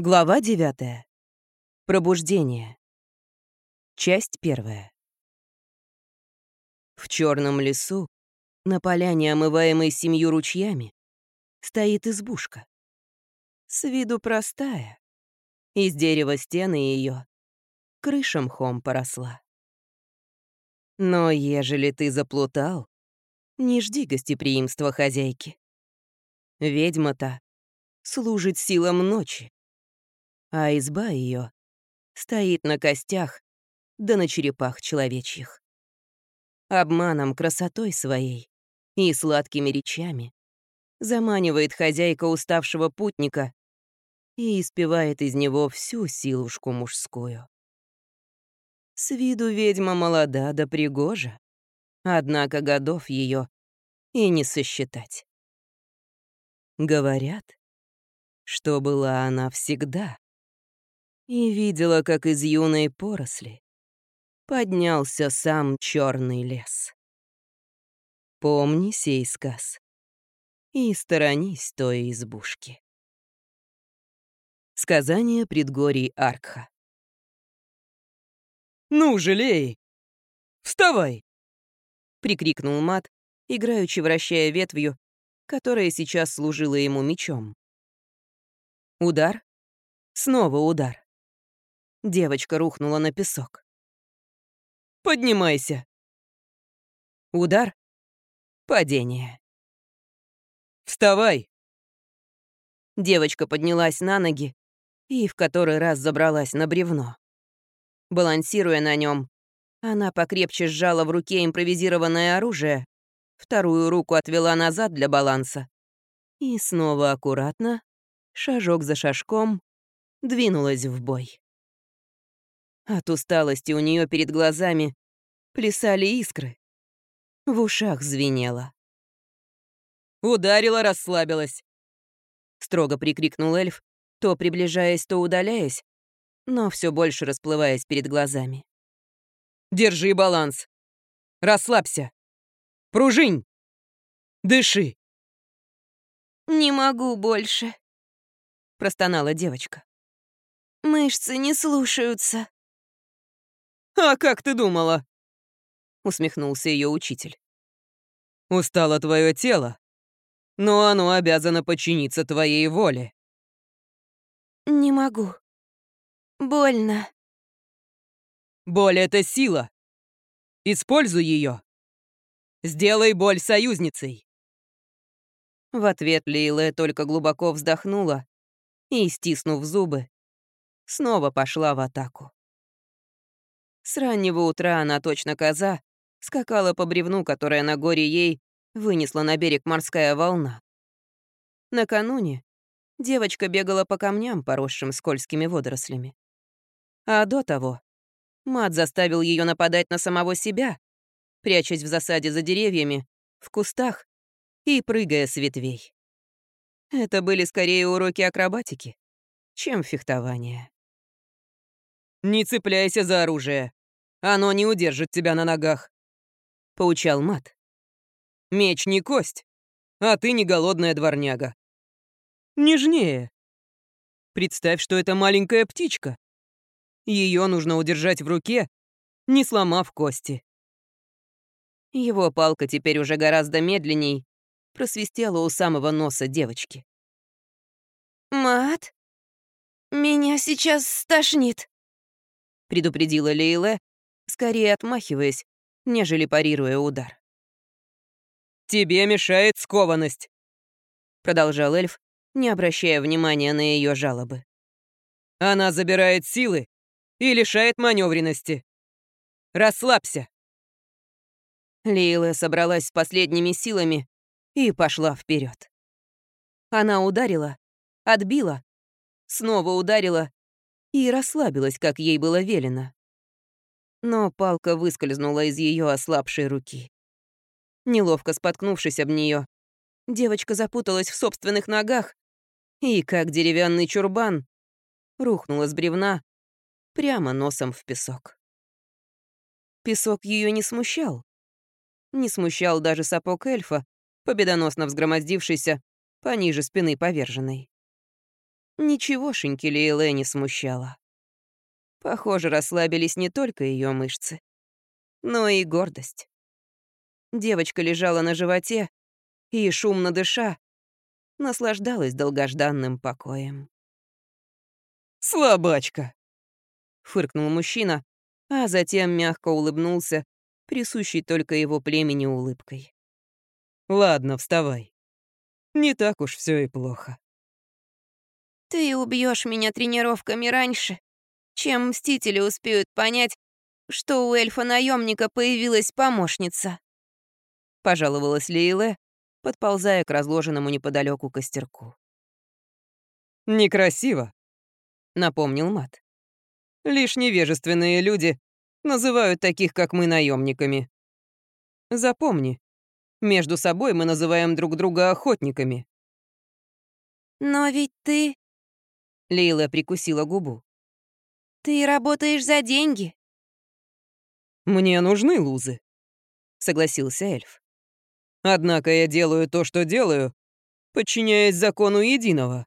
Глава 9. Пробуждение. Часть первая. В черном лесу, на поляне, омываемой семью ручьями, стоит избушка. С виду простая. Из дерева стены ее крыша мхом поросла. Но ежели ты заплутал, не жди гостеприимства хозяйки. Ведьма-то служит силам ночи а изба ее стоит на костях да на черепах человечьих. Обманом, красотой своей и сладкими речами заманивает хозяйка уставшего путника и испевает из него всю силушку мужскую. С виду ведьма молода да пригожа, однако годов ее и не сосчитать. Говорят, что была она всегда и видела, как из юной поросли поднялся сам черный лес. Помни сей сказ и сторонись той избушки. Сказание предгорий Аркха. «Ну, жалей! Вставай!» — прикрикнул Мат, играючи вращая ветвью, которая сейчас служила ему мечом. Удар. Снова удар. Девочка рухнула на песок. «Поднимайся!» Удар. Падение. «Вставай!» Девочка поднялась на ноги и в который раз забралась на бревно. Балансируя на нем, она покрепче сжала в руке импровизированное оружие, вторую руку отвела назад для баланса и снова аккуратно, шажок за шажком, двинулась в бой. От усталости у нее перед глазами плясали искры. В ушах звенело. «Ударила, расслабилась!» Строго прикрикнул эльф, то приближаясь, то удаляясь, но все больше расплываясь перед глазами. «Держи баланс! Расслабься! Пружинь! Дыши!» «Не могу больше», — простонала девочка. «Мышцы не слушаются». «А как ты думала?» — усмехнулся ее учитель. «Устало твое тело, но оно обязано подчиниться твоей воле». «Не могу. Больно». «Боль — это сила. Используй ее. Сделай боль союзницей». В ответ Лейле только глубоко вздохнула и, стиснув зубы, снова пошла в атаку. С раннего утра она, точно коза, скакала по бревну, которое на горе ей вынесла на берег морская волна. Накануне девочка бегала по камням, поросшим скользкими водорослями. А до того мат заставил ее нападать на самого себя, прячась в засаде за деревьями, в кустах и прыгая с ветвей. Это были скорее уроки акробатики, чем фехтование. «Не цепляйся за оружие», оно не удержит тебя на ногах», — поучал Мат. «Меч не кость, а ты не голодная дворняга. Нежнее. Представь, что это маленькая птичка. Ее нужно удержать в руке, не сломав кости». Его палка теперь уже гораздо медленней просвистела у самого носа девочки. «Мат, меня сейчас стошнит», — предупредила Лейле, скорее отмахиваясь, нежели парируя удар. «Тебе мешает скованность», — продолжал эльф, не обращая внимания на ее жалобы. «Она забирает силы и лишает маневренности. Расслабься». Лейла собралась с последними силами и пошла вперед. Она ударила, отбила, снова ударила и расслабилась, как ей было велено но палка выскользнула из ее ослабшей руки. Неловко споткнувшись об нее, девочка запуталась в собственных ногах и, как деревянный чурбан, рухнула с бревна прямо носом в песок. Песок ее не смущал. Не смущал даже сапог эльфа, победоносно взгромоздившийся пониже спины поверженной. Ничегошеньки Лейле не смущало. Похоже, расслабились не только ее мышцы, но и гордость. Девочка лежала на животе и, шумно дыша, наслаждалась долгожданным покоем. «Слабачка!» — фыркнул мужчина, а затем мягко улыбнулся, присущей только его племени улыбкой. «Ладно, вставай. Не так уж все и плохо». Ты убьешь меня тренировками раньше, чем Мстители успеют понять, что у эльфа-наемника появилась помощница. Пожаловалась Лейле, подползая к разложенному неподалеку костерку. «Некрасиво», — напомнил Мат. «Лишь невежественные люди называют таких, как мы, наемниками. Запомни, между собой мы называем друг друга охотниками». «Но ведь ты...» Лейла прикусила губу. «Ты работаешь за деньги». «Мне нужны лузы», — согласился эльф. «Однако я делаю то, что делаю, подчиняясь закону единого».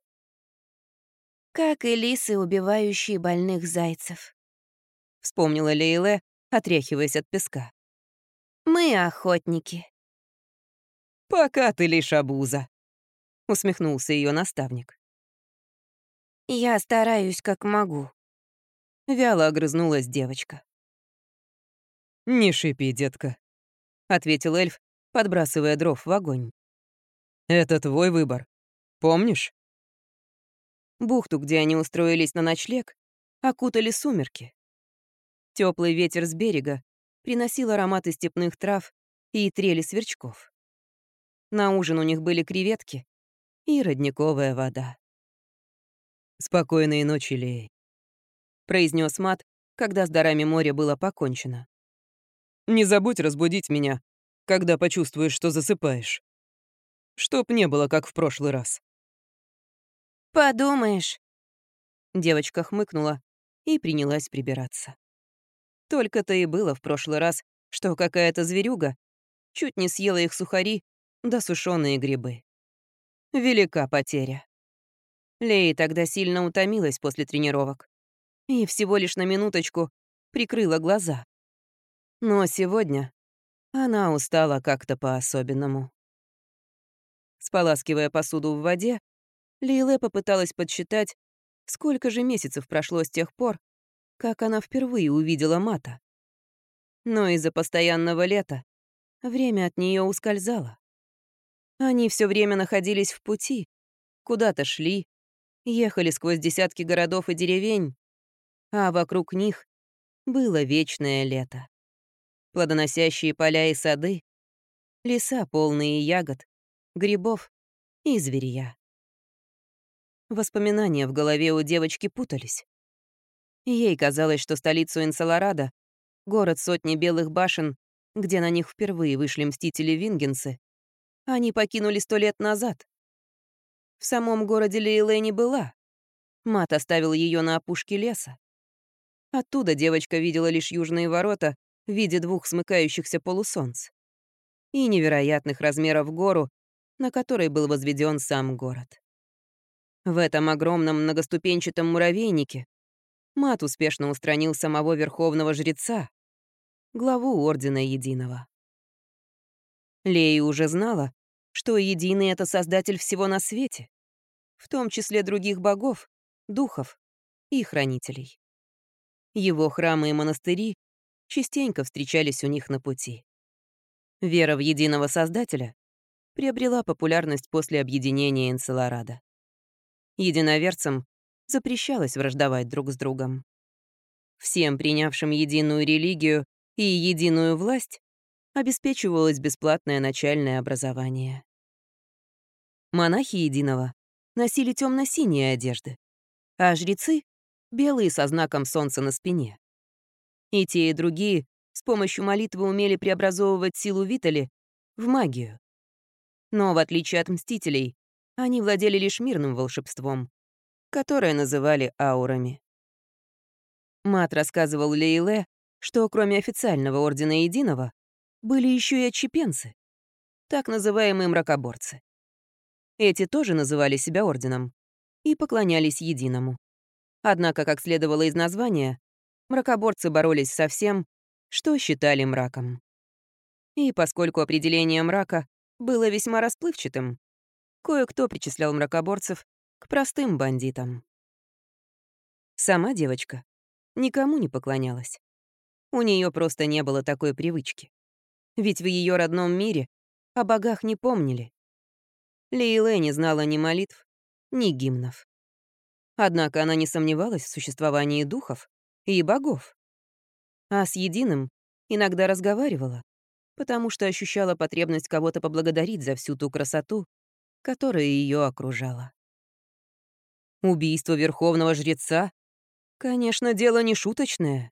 «Как и лисы, убивающие больных зайцев», — вспомнила Лейле, отряхиваясь от песка. «Мы охотники». «Пока ты лишь обуза», — усмехнулся ее наставник. «Я стараюсь, как могу», — вяло огрызнулась девочка. «Не шипи, детка», — ответил эльф, подбрасывая дров в огонь. «Это твой выбор. Помнишь?» Бухту, где они устроились на ночлег, окутали сумерки. Теплый ветер с берега приносил ароматы степных трав и трели сверчков. На ужин у них были креветки и родниковая вода. «Спокойной ночи, Лей», — произнес Мат, когда с дарами моря было покончено. «Не забудь разбудить меня, когда почувствуешь, что засыпаешь. Чтоб не было, как в прошлый раз». «Подумаешь». Девочка хмыкнула и принялась прибираться. Только-то и было в прошлый раз, что какая-то зверюга чуть не съела их сухари да сушеные грибы. Велика потеря. Лея тогда сильно утомилась после тренировок и всего лишь на минуточку прикрыла глаза. Но сегодня она устала как-то по-особенному. Споласкивая посуду в воде, Лейле попыталась подсчитать, сколько же месяцев прошло с тех пор, как она впервые увидела Мата. Но из-за постоянного лета время от нее ускользало. Они все время находились в пути, куда-то шли, ехали сквозь десятки городов и деревень, а вокруг них было вечное лето. Плодоносящие поля и сады, леса, полные ягод, грибов и зверья. Воспоминания в голове у девочки путались. Ей казалось, что столицу Энсаларада, город сотни белых башен, где на них впервые вышли мстители Вингенсы, они покинули сто лет назад. В самом городе Лейлэ не была. Мат оставил ее на опушке леса. Оттуда девочка видела лишь южные ворота в виде двух смыкающихся полусолнц и невероятных размеров гору, на которой был возведен сам город. В этом огромном многоступенчатом муравейнике Мат успешно устранил самого верховного жреца, главу Ордена Единого. Лея уже знала, что Единый — это создатель всего на свете, в том числе других богов, духов и хранителей. Его храмы и монастыри частенько встречались у них на пути. Вера в единого Создателя приобрела популярность после объединения Энцеларада. Единоверцам запрещалось враждовать друг с другом. Всем принявшим единую религию и единую власть обеспечивалось бесплатное начальное образование. Монахи Единого носили темно-синие одежды, а жрецы — белые со знаком солнца на спине. И те, и другие с помощью молитвы умели преобразовывать силу Витали в магию. Но, в отличие от Мстителей, они владели лишь мирным волшебством, которое называли аурами. Мат рассказывал Лейле, что кроме официального Ордена Единого, были еще и отчепенцы, так называемые мракоборцы. Эти тоже называли себя орденом, и поклонялись единому. Однако, как следовало из названия, мракоборцы боролись со всем, что считали мраком. И поскольку определение мрака было весьма расплывчатым, кое-кто причислял мракоборцев к простым бандитам. Сама девочка никому не поклонялась. У нее просто не было такой привычки. Ведь в ее родном мире о богах не помнили. Лейле не знала ни молитв, ни гимнов. Однако она не сомневалась в существовании духов и богов. А с единым иногда разговаривала, потому что ощущала потребность кого-то поблагодарить за всю ту красоту, которая ее окружала. Убийство верховного жреца? Конечно, дело не шуточное.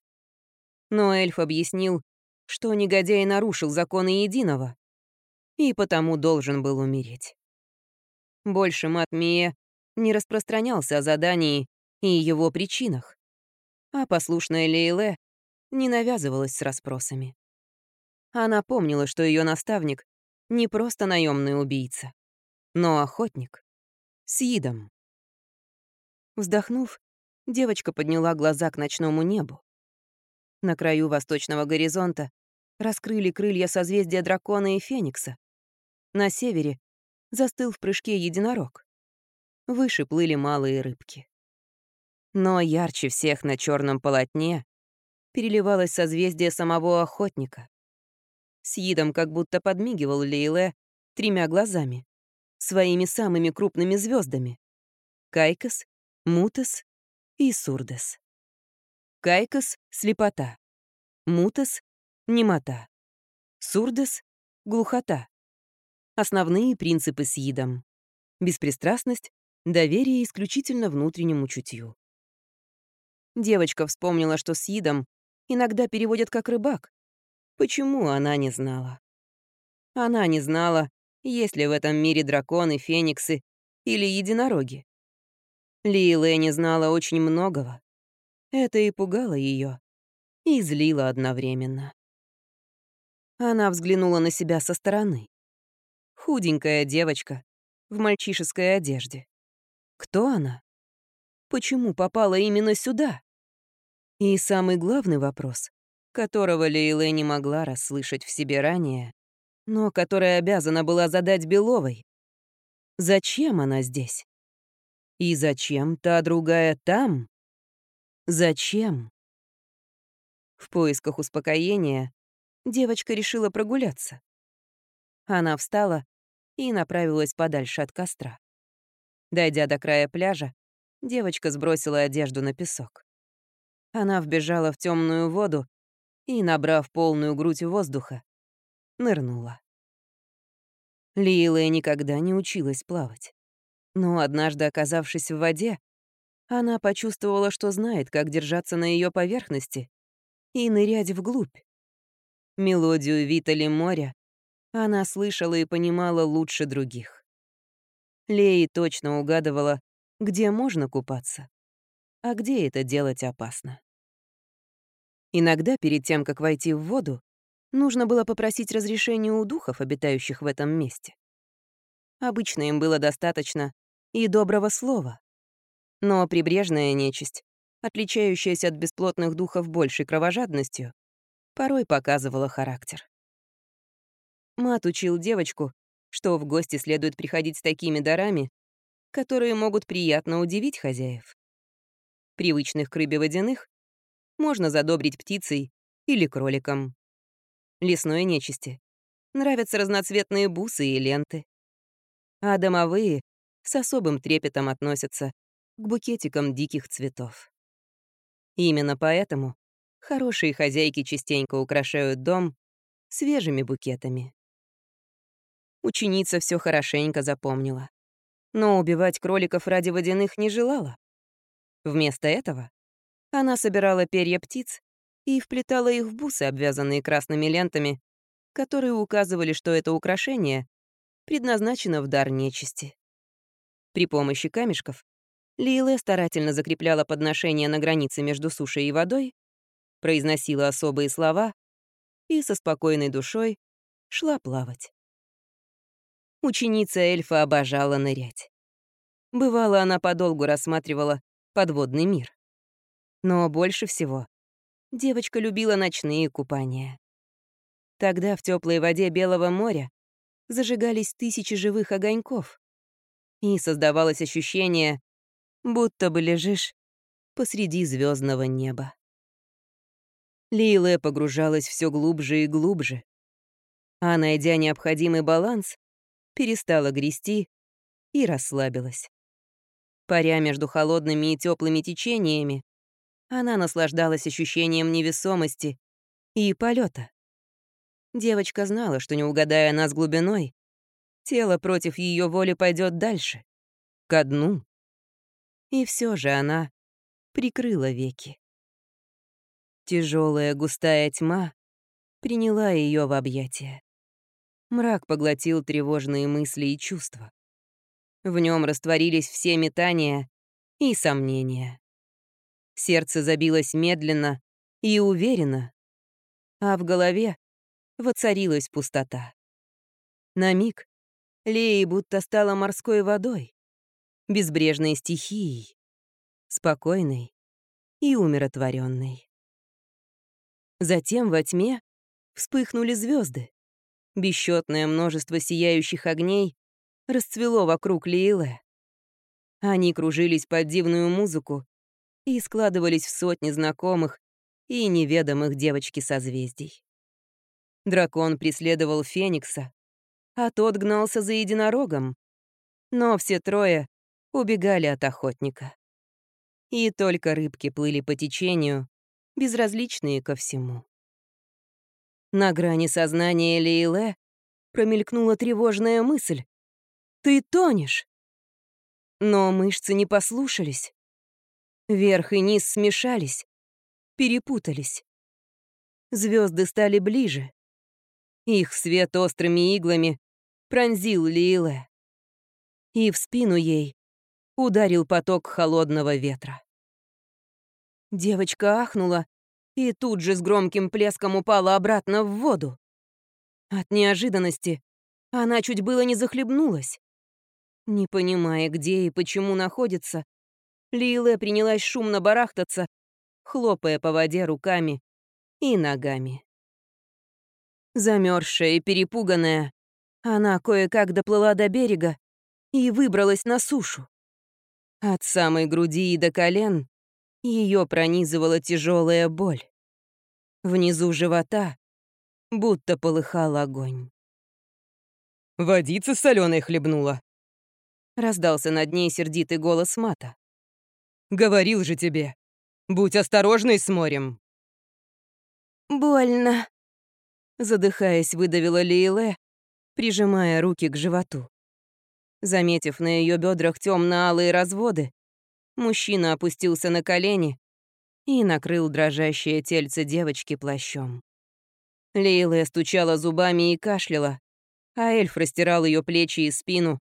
Но эльф объяснил, что негодяй нарушил законы единого и потому должен был умереть. Больше Матмия не распространялся о задании и его причинах, а послушная Лейле не навязывалась с расспросами. Она помнила, что ее наставник не просто наемный убийца, но охотник с идом. Вздохнув, девочка подняла глаза к ночному небу. На краю восточного горизонта раскрыли крылья созвездия дракона и феникса. На севере застыл в прыжке единорог. Выше плыли малые рыбки. Но ярче всех на черном полотне переливалось созвездие самого охотника. С Идом как будто подмигивал Лейле тремя глазами, своими самыми крупными звездами: Кайкос, Мутас и Сурдес. Кайкос — слепота. Мутас — немота. Сурдес — глухота. Основные принципы с Идом. Беспристрастность, доверие исключительно внутреннему чутью. Девочка вспомнила, что с Идом иногда переводят как «рыбак». Почему она не знала? Она не знала, есть ли в этом мире драконы, фениксы или единороги. Лилия не знала очень многого. Это и пугало ее, и злило одновременно. Она взглянула на себя со стороны. Худенькая девочка в мальчишеской одежде. Кто она? Почему попала именно сюда? И самый главный вопрос, которого Лейле не могла расслышать в себе ранее, но который обязана была задать Беловой. Зачем она здесь? И зачем та другая там? Зачем? В поисках успокоения девочка решила прогуляться. Она встала и направилась подальше от костра. Дойдя до края пляжа, девочка сбросила одежду на песок. Она вбежала в темную воду и, набрав полную грудь воздуха, нырнула. Лила никогда не училась плавать. Но однажды, оказавшись в воде, она почувствовала, что знает, как держаться на ее поверхности и нырять вглубь. Мелодию Витали моря она слышала и понимала лучше других. Леи точно угадывала, где можно купаться, а где это делать опасно. Иногда перед тем, как войти в воду, нужно было попросить разрешения у духов, обитающих в этом месте. Обычно им было достаточно и доброго слова. Но прибрежная нечисть, отличающаяся от бесплотных духов большей кровожадностью, порой показывала характер. Мат учил девочку, что в гости следует приходить с такими дарами, которые могут приятно удивить хозяев. Привычных к рыбе водяных можно задобрить птицей или кроликом. Лесной нечисти нравятся разноцветные бусы и ленты. А домовые с особым трепетом относятся к букетикам диких цветов. Именно поэтому хорошие хозяйки частенько украшают дом свежими букетами. Ученица все хорошенько запомнила. Но убивать кроликов ради водяных не желала. Вместо этого она собирала перья птиц и вплетала их в бусы, обвязанные красными лентами, которые указывали, что это украшение предназначено в дар нечисти. При помощи камешков Лиле старательно закрепляла подношение на границе между сушей и водой, произносила особые слова и со спокойной душой шла плавать. Ученица эльфа обожала нырять. Бывало, она подолгу рассматривала подводный мир. Но больше всего девочка любила ночные купания. Тогда в теплой воде Белого моря зажигались тысячи живых огоньков, и создавалось ощущение, будто бы лежишь посреди звездного неба. Лиле погружалась все глубже и глубже, а, найдя необходимый баланс, перестала грести и расслабилась. Паря между холодными и теплыми течениями, она наслаждалась ощущением невесомости и полета. Девочка знала, что не угадая она с глубиной, тело против ее воли пойдет дальше, ко дну. И все же она прикрыла веки. Тяжелая густая тьма приняла ее в объятия. Мрак поглотил тревожные мысли и чувства. В нем растворились все метания и сомнения. Сердце забилось медленно и уверенно, а в голове воцарилась пустота. На миг Леи будто стала морской водой, безбрежной стихией, спокойной и умиротворенной. Затем во тьме вспыхнули звезды. Бесчетное множество сияющих огней расцвело вокруг Лииле. Они кружились под дивную музыку и складывались в сотни знакомых и неведомых девочки созвездий. Дракон преследовал Феникса, а тот гнался за единорогом. Но все трое убегали от охотника. И только рыбки плыли по течению, безразличные ко всему. На грани сознания Лейле промелькнула тревожная мысль. «Ты тонешь!» Но мышцы не послушались. Верх и низ смешались, перепутались. Звезды стали ближе. Их свет острыми иглами пронзил Лиле. И в спину ей ударил поток холодного ветра. Девочка ахнула и тут же с громким плеском упала обратно в воду. От неожиданности она чуть было не захлебнулась. Не понимая, где и почему находится, Лиле принялась шумно барахтаться, хлопая по воде руками и ногами. Замерзшая и перепуганная, она кое-как доплыла до берега и выбралась на сушу. От самой груди и до колен ее пронизывала тяжелая боль. Внизу живота будто полыхал огонь. «Водица соленой хлебнула», — раздался над ней сердитый голос Мата. «Говорил же тебе, будь осторожной с морем». «Больно», — задыхаясь, выдавила Лейле, прижимая руки к животу. Заметив на ее бедрах темно-алые разводы, мужчина опустился на колени и накрыл дрожащее тельце девочки плащом. Лейла стучала зубами и кашляла, а эльф растирал ее плечи и спину,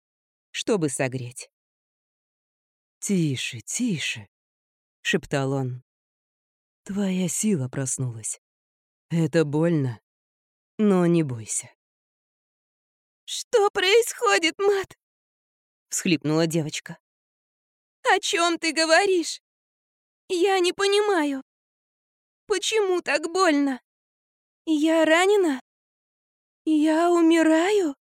чтобы согреть. «Тише, тише», — шептал он. «Твоя сила проснулась. Это больно, но не бойся». «Что происходит, Мат?» — всхлипнула девочка. «О чем ты говоришь? Я не понимаю. Почему так больно? Я ранена? Я умираю?»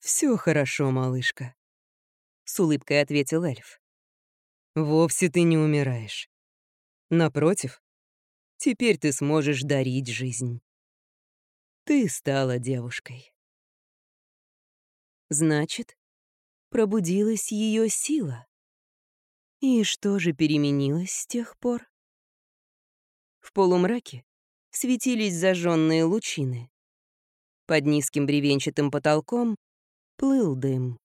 Все хорошо, малышка», — с улыбкой ответил эльф. «Вовсе ты не умираешь. Напротив, теперь ты сможешь дарить жизнь. Ты стала девушкой». Значит, пробудилась ее сила. И что же переменилось с тех пор? В полумраке светились зажженные лучины. Под низким бревенчатым потолком плыл дым.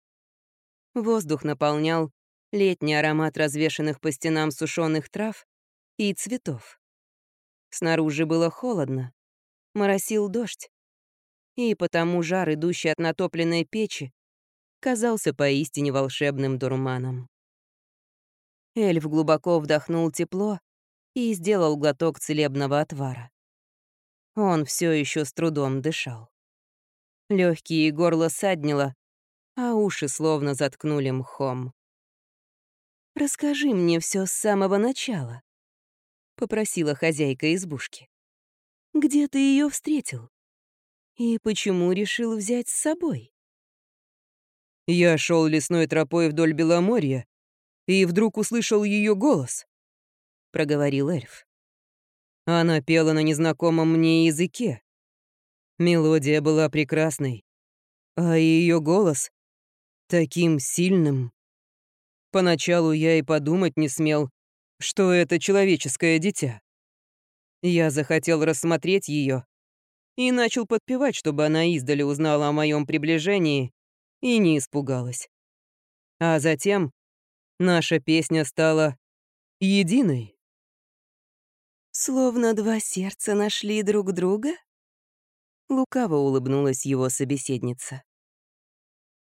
Воздух наполнял летний аромат развешанных по стенам сушеных трав и цветов. Снаружи было холодно, моросил дождь, и потому жар, идущий от натопленной печи, казался поистине волшебным дурманом. Эльф глубоко вдохнул тепло и сделал глоток целебного отвара. Он все еще с трудом дышал. Легкие горло саднило, а уши словно заткнули мхом. «Расскажи мне все с самого начала», — попросила хозяйка избушки. «Где ты ее встретил? И почему решил взять с собой?» Я шел лесной тропой вдоль Беломорья и вдруг услышал ее голос, — проговорил эльф. Она пела на незнакомом мне языке. Мелодия была прекрасной, а ее голос — таким сильным. Поначалу я и подумать не смел, что это человеческое дитя. Я захотел рассмотреть ее и начал подпевать, чтобы она издали узнала о моем приближении и не испугалась. А затем наша песня стала единой. «Словно два сердца нашли друг друга?» Лукаво улыбнулась его собеседница.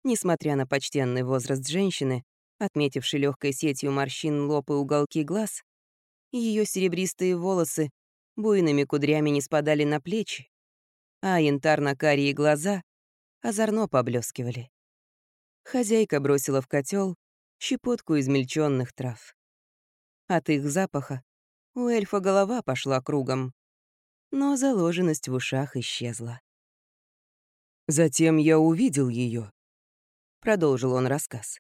Несмотря на почтенный возраст женщины, отметившей легкой сетью морщин лоб и уголки глаз, ее серебристые волосы буйными кудрями не спадали на плечи, а янтарно-карие глаза озорно поблескивали. Хозяйка бросила в котел щепотку измельченных трав. От их запаха у эльфа голова пошла кругом, но заложенность в ушах исчезла. Затем я увидел ее, продолжил он рассказ.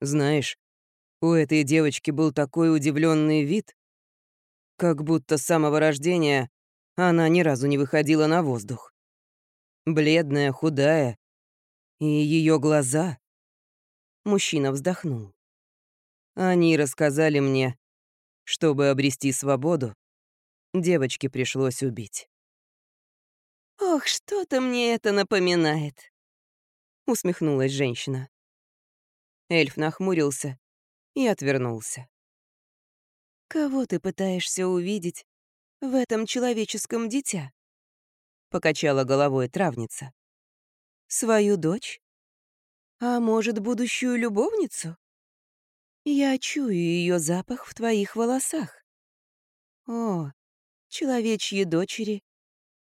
Знаешь, у этой девочки был такой удивленный вид, как будто с самого рождения она ни разу не выходила на воздух. Бледная, худая, и ее глаза... Мужчина вздохнул. Они рассказали мне, чтобы обрести свободу, девочке пришлось убить. «Ох, что-то мне это напоминает», — усмехнулась женщина. Эльф нахмурился и отвернулся. «Кого ты пытаешься увидеть в этом человеческом дитя?» — покачала головой травница. «Свою дочь? А может, будущую любовницу? Я чую ее запах в твоих волосах. О, человечьи дочери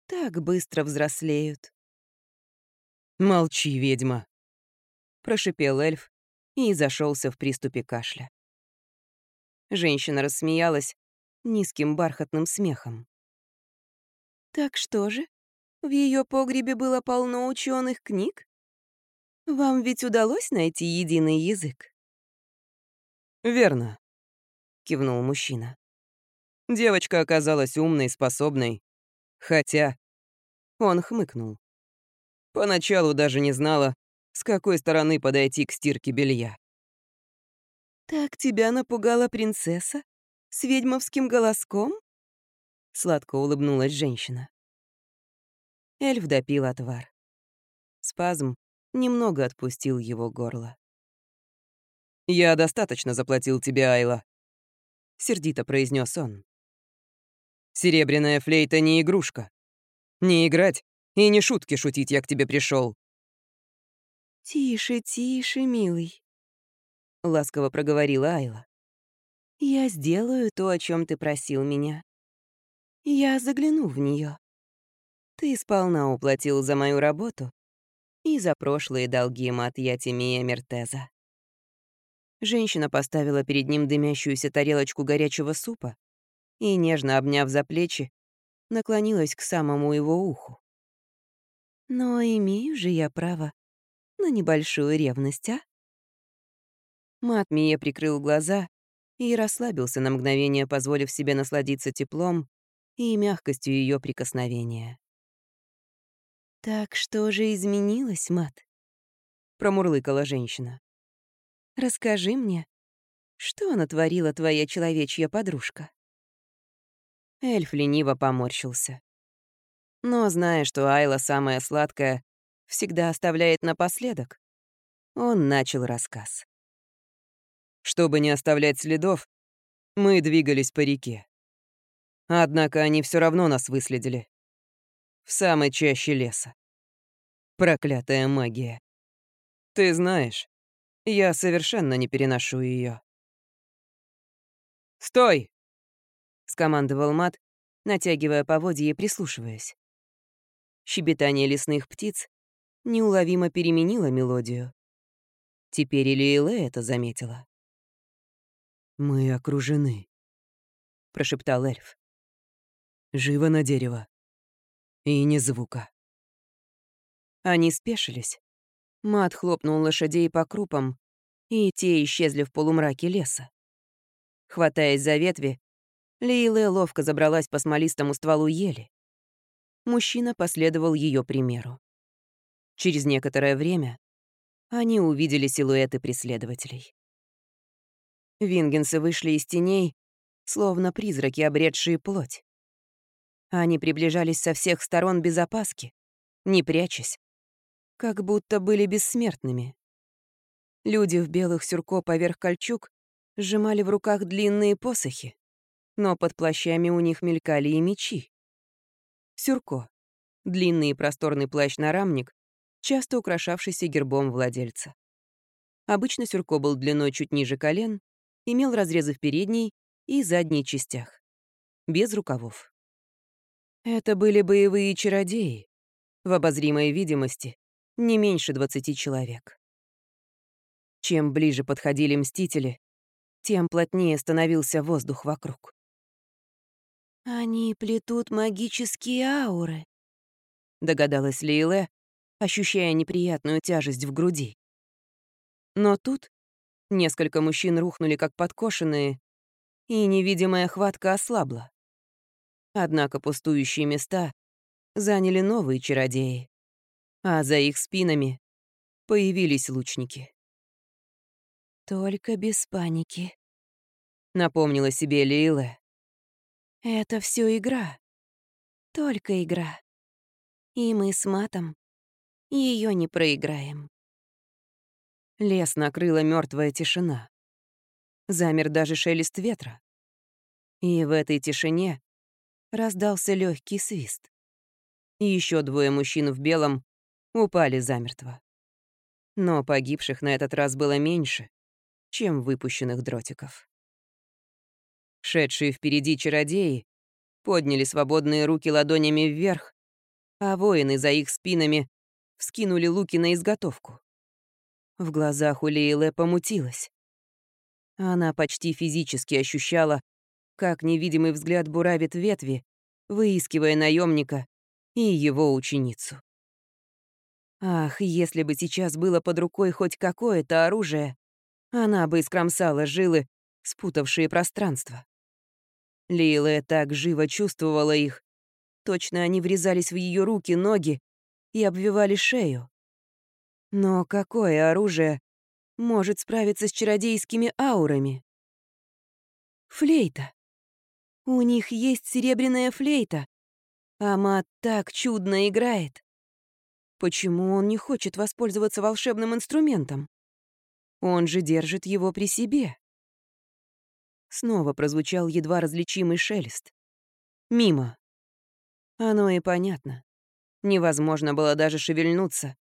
так быстро взрослеют». «Молчи, ведьма», — прошипел эльф и зашелся в приступе кашля. Женщина рассмеялась низким бархатным смехом. «Так что же, в ее погребе было полно ученых книг? Вам ведь удалось найти единый язык?» «Верно», — кивнул мужчина. Девочка оказалась умной, способной. Хотя... Он хмыкнул. Поначалу даже не знала, с какой стороны подойти к стирке белья. «Так тебя напугала принцесса? С ведьмовским голоском?» Сладко улыбнулась женщина. Эльф допил отвар. Спазм немного отпустил его горло. «Я достаточно заплатил тебе, Айла», — сердито произнес он. «Серебряная флейта не игрушка. Не играть и не шутки шутить я к тебе пришел. «Тише, тише, милый», — ласково проговорила Айла. «Я сделаю то, о чем ты просил меня. Я загляну в нее. Ты сполна уплатил за мою работу и за прошлые долги Матья Тимия Мертеза». Женщина поставила перед ним дымящуюся тарелочку горячего супа и, нежно обняв за плечи, наклонилась к самому его уху. «Но имею же я право на небольшую ревность, а?» Мат прикрыл глаза и расслабился на мгновение, позволив себе насладиться теплом и мягкостью ее прикосновения. «Так что же изменилось, Мат?» — промурлыкала женщина. «Расскажи мне, что натворила твоя человечья подружка?» Эльф лениво поморщился. Но, зная, что Айла самая сладкая, всегда оставляет напоследок. Он начал рассказ. Чтобы не оставлять следов, мы двигались по реке. Однако они все равно нас выследили. Самой чаще леса. Проклятая магия. Ты знаешь, я совершенно не переношу ее. «Стой!» — скомандовал Мат, натягивая поводья и прислушиваясь. Щебетание лесных птиц неуловимо переменила мелодию. Теперь и Лейле это заметила. «Мы окружены», — прошептал эльф. «Живо на дерево. И ни звука». Они спешились. Мат хлопнул лошадей по крупам, и те исчезли в полумраке леса. Хватаясь за ветви, Лейле ловко забралась по смолистому стволу ели. Мужчина последовал ее примеру. Через некоторое время они увидели силуэты преследователей. Вингенсы вышли из теней, словно призраки, обретшие плоть. Они приближались со всех сторон без опаски, не прячась, как будто были бессмертными. Люди в белых сюрко поверх кольчуг сжимали в руках длинные посохи, но под плащами у них мелькали и мечи. Сюрко — длинный и просторный плащ-нарамник, часто украшавшийся гербом владельца. Обычно сюрко был длиной чуть ниже колен, имел разрезы в передней и задней частях, без рукавов. Это были боевые чародеи, в обозримой видимости не меньше 20 человек. Чем ближе подходили мстители, тем плотнее становился воздух вокруг. «Они плетут магические ауры», — догадалась Лейле, ощущая неприятную тяжесть в груди. Но тут несколько мужчин рухнули как подкошенные, и невидимая хватка ослабла. Однако пустующие места заняли новые чародеи а за их спинами появились лучники. «Только без паники», — напомнила себе Лиле. «Это все игра. Только игра. И мы с матом ее не проиграем». Лес накрыла мертвая тишина. Замер даже шелест ветра. И в этой тишине раздался легкий свист. Еще двое мужчин в белом упали замертво. Но погибших на этот раз было меньше, чем выпущенных дротиков. Шедшие впереди чародеи подняли свободные руки ладонями вверх, а воины за их спинами вскинули луки на изготовку. В глазах у Лейле помутилась. Она почти физически ощущала, как невидимый взгляд буравит ветви, выискивая наемника и его ученицу. Ах, если бы сейчас было под рукой хоть какое-то оружие, она бы искромсала жилы, спутавшие пространство. Лила так живо чувствовала их. Точно они врезались в ее руки, ноги и обвивали шею. Но какое оружие может справиться с чародейскими аурами? Флейта. У них есть серебряная флейта. Ама так чудно играет. Почему он не хочет воспользоваться волшебным инструментом? Он же держит его при себе. Снова прозвучал едва различимый шелест. Мимо. Оно и понятно. Невозможно было даже шевельнуться.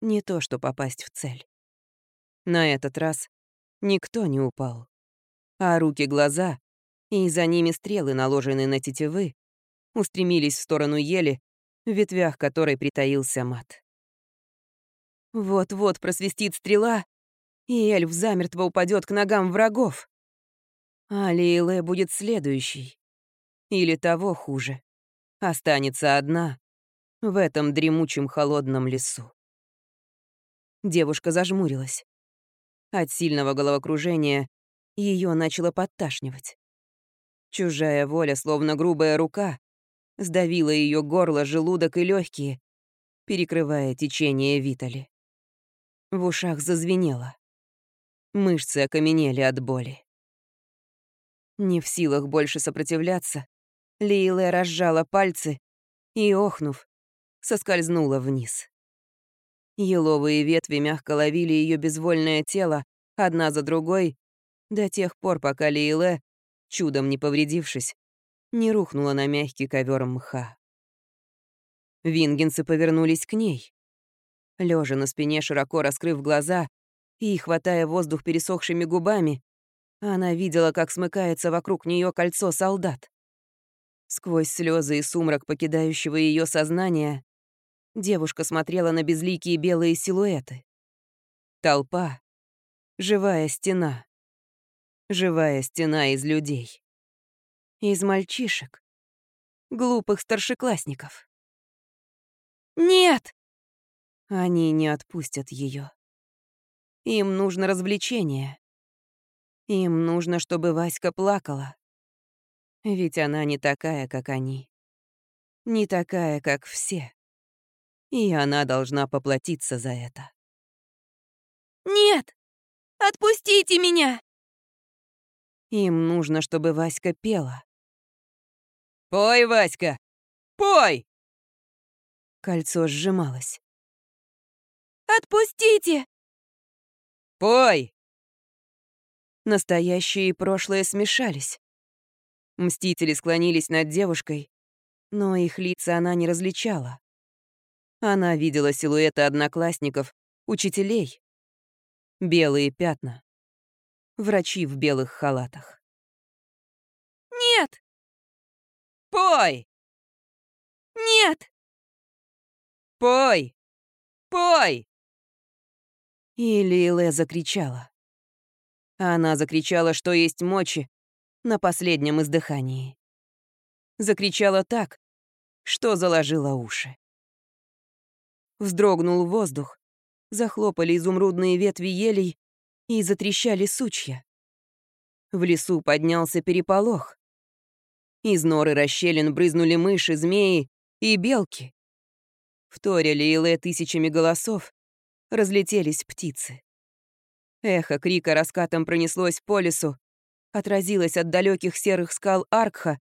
Не то, что попасть в цель. На этот раз никто не упал. А руки-глаза, и за ними стрелы, наложенные на тетивы, устремились в сторону ели, в ветвях которой притаился мат. Вот-вот просвистит стрела, и эльф замертво упадет к ногам врагов. А Лейле будет следующий. Или того хуже. Останется одна в этом дремучем холодном лесу. Девушка зажмурилась. От сильного головокружения ее начало подташнивать. Чужая воля, словно грубая рука, сдавила ее горло, желудок и легкие, перекрывая течение Витали. В ушах зазвенело. Мышцы окаменели от боли. Не в силах больше сопротивляться, Лейле разжала пальцы и, охнув, соскользнула вниз. Еловые ветви мягко ловили ее безвольное тело, одна за другой, до тех пор, пока Лейле, чудом не повредившись, не рухнула на мягкий ковер мха. Вингенцы повернулись к ней. Лежа на спине, широко раскрыв глаза и хватая воздух пересохшими губами, она видела, как смыкается вокруг нее кольцо солдат. Сквозь слезы и сумрак покидающего ее сознания Девушка смотрела на безликие белые силуэты. Толпа. Живая стена. Живая стена из людей. Из мальчишек. Глупых старшеклассников. «Нет!» Они не отпустят ее. Им нужно развлечение. Им нужно, чтобы Васька плакала. Ведь она не такая, как они. Не такая, как все. И она должна поплатиться за это. «Нет! Отпустите меня!» Им нужно, чтобы Васька пела. «Пой, Васька! Пой!» Кольцо сжималось. «Отпустите!» «Пой!» Настоящее и прошлое смешались. Мстители склонились над девушкой, но их лица она не различала. Она видела силуэты одноклассников, учителей. Белые пятна. Врачи в белых халатах. «Нет! «Пой! Нет!» Пой! Пой!» И Лиле закричала. Она закричала, что есть мочи, на последнем издыхании. Закричала так, что заложила уши. Вздрогнул воздух, захлопали изумрудные ветви елей и затрещали сучья. В лесу поднялся переполох. Из норы расщелин брызнули мыши, змеи и белки. Вторили Илэ тысячами голосов, разлетелись птицы. Эхо крика раскатом пронеслось по лесу, отразилось от далеких серых скал Аркха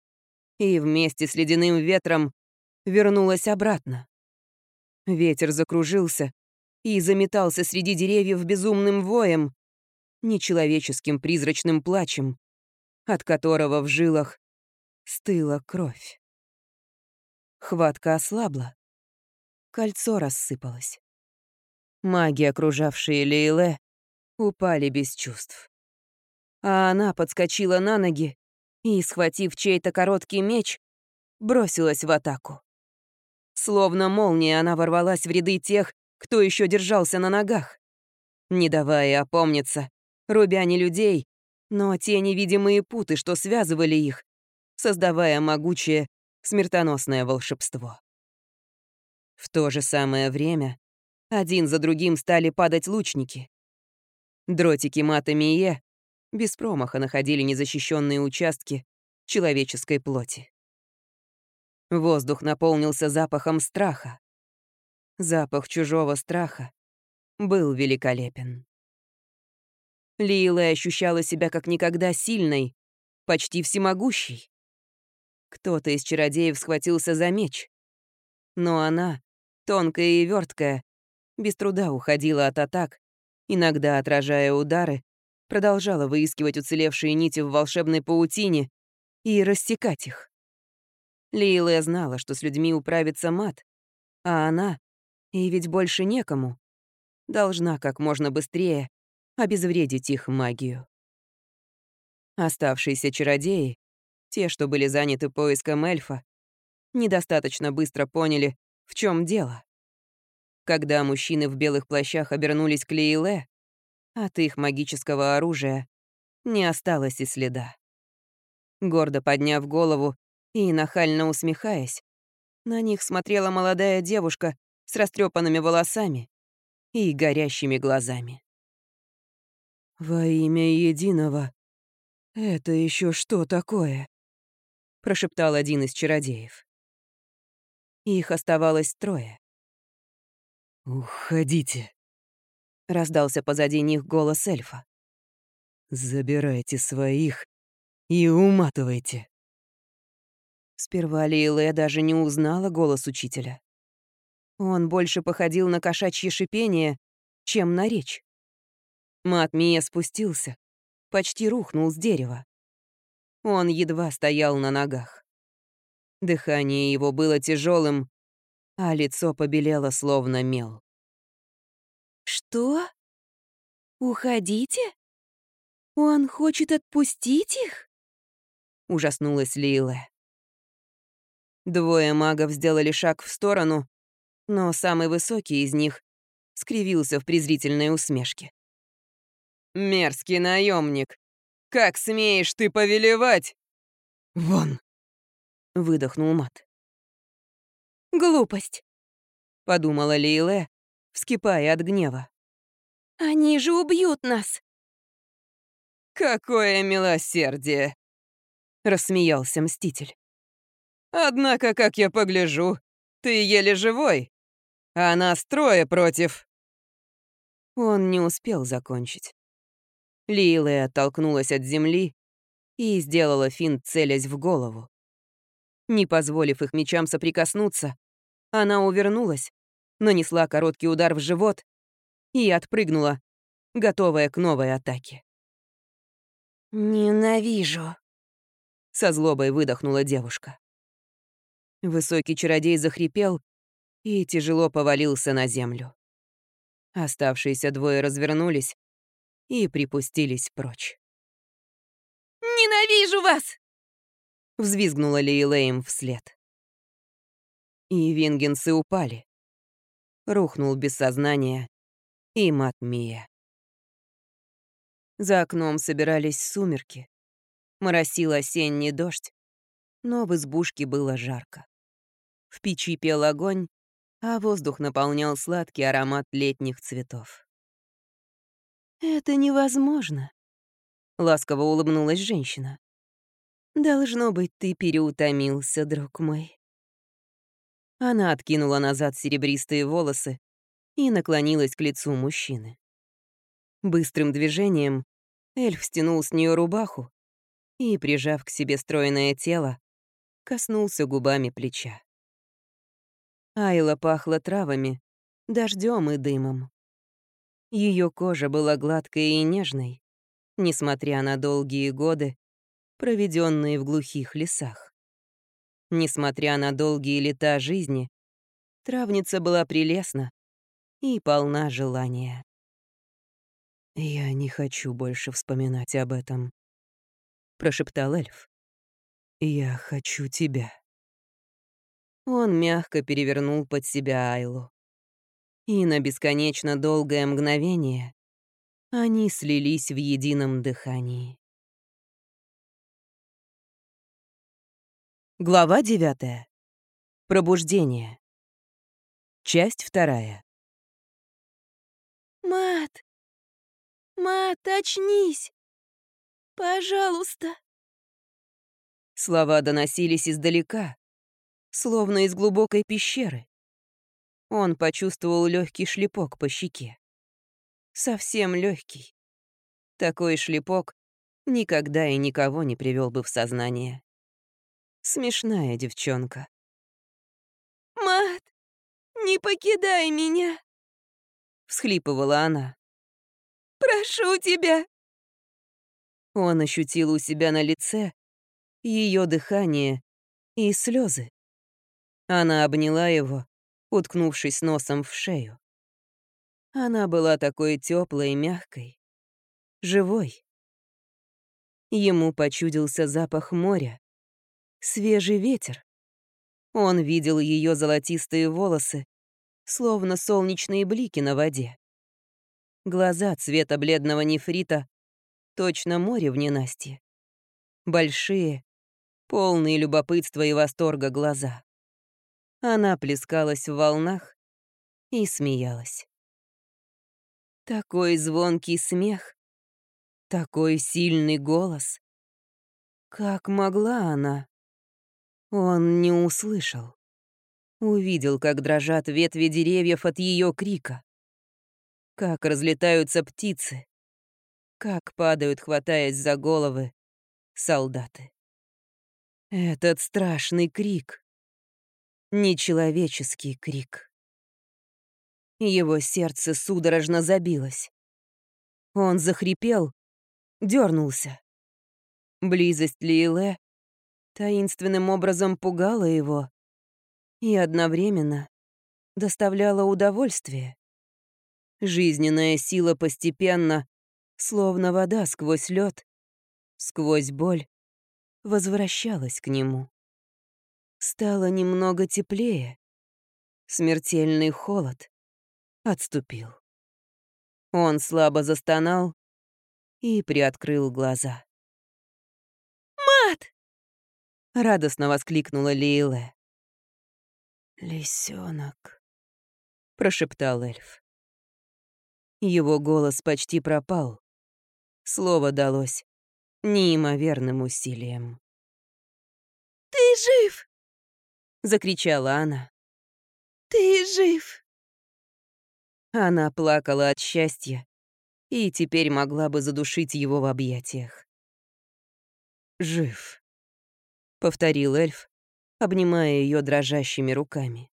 и вместе с ледяным ветром вернулось обратно. Ветер закружился и заметался среди деревьев безумным воем, нечеловеческим призрачным плачем, от которого в жилах стыла кровь. Хватка ослабла. Кольцо рассыпалось. Маги, окружавшие Лейле, упали без чувств. А она подскочила на ноги и, схватив чей-то короткий меч, бросилась в атаку. Словно молния она ворвалась в ряды тех, кто еще держался на ногах. Не давая опомниться, рубя не людей, но те невидимые путы, что связывали их, создавая могучее, смертоносное волшебство. В то же самое время один за другим стали падать лучники. Дротики Мата Мие без промаха находили незащищенные участки человеческой плоти. Воздух наполнился запахом страха. Запах чужого страха был великолепен. Лила ощущала себя как никогда сильной, почти всемогущей. Кто-то из чародеев схватился за меч. Но она, тонкая и верткая, без труда уходила от атак, иногда отражая удары, продолжала выискивать уцелевшие нити в волшебной паутине и рассекать их. Лилия знала, что с людьми управится мат, а она, и ведь больше некому, должна как можно быстрее обезвредить их магию. Оставшиеся чародеи, те, что были заняты поиском эльфа, недостаточно быстро поняли, в чем дело. Когда мужчины в белых плащах обернулись к Лейле, от их магического оружия не осталось и следа. Гордо подняв голову и нахально усмехаясь, на них смотрела молодая девушка с растрепанными волосами и горящими глазами. «Во имя единого, это еще что такое?» — прошептал один из чародеев. Их оставалось трое. «Уходите», — раздался позади них голос эльфа. «Забирайте своих и уматывайте». Сперва Лейле даже не узнала голос учителя. Он больше походил на кошачье шипение, чем на речь. Мат Мия спустился, почти рухнул с дерева. Он едва стоял на ногах. Дыхание его было тяжелым, а лицо побелело словно мел. «Что? Уходите? Он хочет отпустить их?» — ужаснулась Лила. Двое магов сделали шаг в сторону, Но самый высокий из них скривился в презрительной усмешке. «Мерзкий наемник! Как смеешь ты повелевать?» «Вон!» — выдохнул Мат. «Глупость», — подумала Лейле, вскипая от гнева. «Они же убьют нас!» «Какое милосердие!» — рассмеялся Мститель. «Однако, как я погляжу, ты еле живой, а нас трое против...» Он не успел закончить. Лилая оттолкнулась от земли и сделала финт, целясь в голову. Не позволив их мечам соприкоснуться, она увернулась, нанесла короткий удар в живот и отпрыгнула, готовая к новой атаке. «Ненавижу», — со злобой выдохнула девушка. Высокий чародей захрипел и тяжело повалился на землю. Оставшиеся двое развернулись и припустились прочь. «Ненавижу вас!» — взвизгнула Лейлейм вслед. И вингенсы упали. Рухнул без сознания и Матмия. За окном собирались сумерки. Моросил осенний дождь, но в избушке было жарко. В печи пел огонь, а воздух наполнял сладкий аромат летних цветов. «Это невозможно», — ласково улыбнулась женщина. «Должно быть, ты переутомился, друг мой». Она откинула назад серебристые волосы и наклонилась к лицу мужчины. Быстрым движением эльф стянул с нее рубаху и, прижав к себе стройное тело, коснулся губами плеча. Айла пахла травами, дождем и дымом. Ее кожа была гладкой и нежной, несмотря на долгие годы, проведенные в глухих лесах. Несмотря на долгие лета жизни, травница была прелестна и полна желания. «Я не хочу больше вспоминать об этом», — прошептал эльф. «Я хочу тебя». Он мягко перевернул под себя Айлу. И на бесконечно долгое мгновение они слились в едином дыхании. Глава девятая. Пробуждение. Часть вторая. «Мат! Мат, очнись! Пожалуйста!» Слова доносились издалека, словно из глубокой пещеры. Он почувствовал легкий шлепок по щеке. Совсем легкий. Такой шлепок никогда и никого не привел бы в сознание. Смешная девчонка. «Мат, не покидай меня!» — всхлипывала она. «Прошу тебя!» Он ощутил у себя на лице ее дыхание и слезы. Она обняла его, уткнувшись носом в шею. Она была такой теплой и мягкой, живой. Ему почудился запах моря, свежий ветер. Он видел ее золотистые волосы, словно солнечные блики на воде. Глаза цвета бледного нефрита, точно море в ненастье. Большие, полные любопытства и восторга глаза. Она плескалась в волнах и смеялась. Такой звонкий смех, такой сильный голос. Как могла она? Он не услышал. Увидел, как дрожат ветви деревьев от ее крика. Как разлетаются птицы. Как падают, хватаясь за головы, солдаты. Этот страшный крик нечеловеческий крик. Его сердце судорожно забилось. Он захрипел, дернулся. Близость Лиле таинственным образом пугала его и одновременно доставляла удовольствие. Жизненная сила постепенно, словно вода сквозь лед, сквозь боль, возвращалась к нему. Стало немного теплее. Смертельный холод отступил. Он слабо застонал и приоткрыл глаза. «Мат!» — радостно воскликнула Лейле. «Лисёнок», — прошептал эльф. Его голос почти пропал. Слово далось неимоверным усилием. «Ты жив!» — закричала она. «Ты жив!» Она плакала от счастья и теперь могла бы задушить его в объятиях. «Жив», — повторил эльф, обнимая ее дрожащими руками.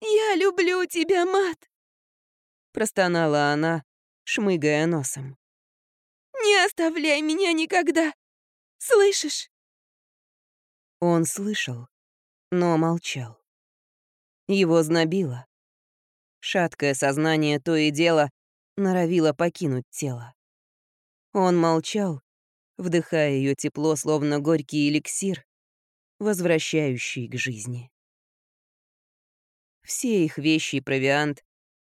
«Я люблю тебя, Мат!» — простонала она, шмыгая носом. «Не оставляй меня никогда! Слышишь?» Он слышал, но молчал. Его знобило. Шаткое сознание то и дело норовило покинуть тело. Он молчал, вдыхая ее тепло, словно горький эликсир, возвращающий к жизни. Все их вещи и провиант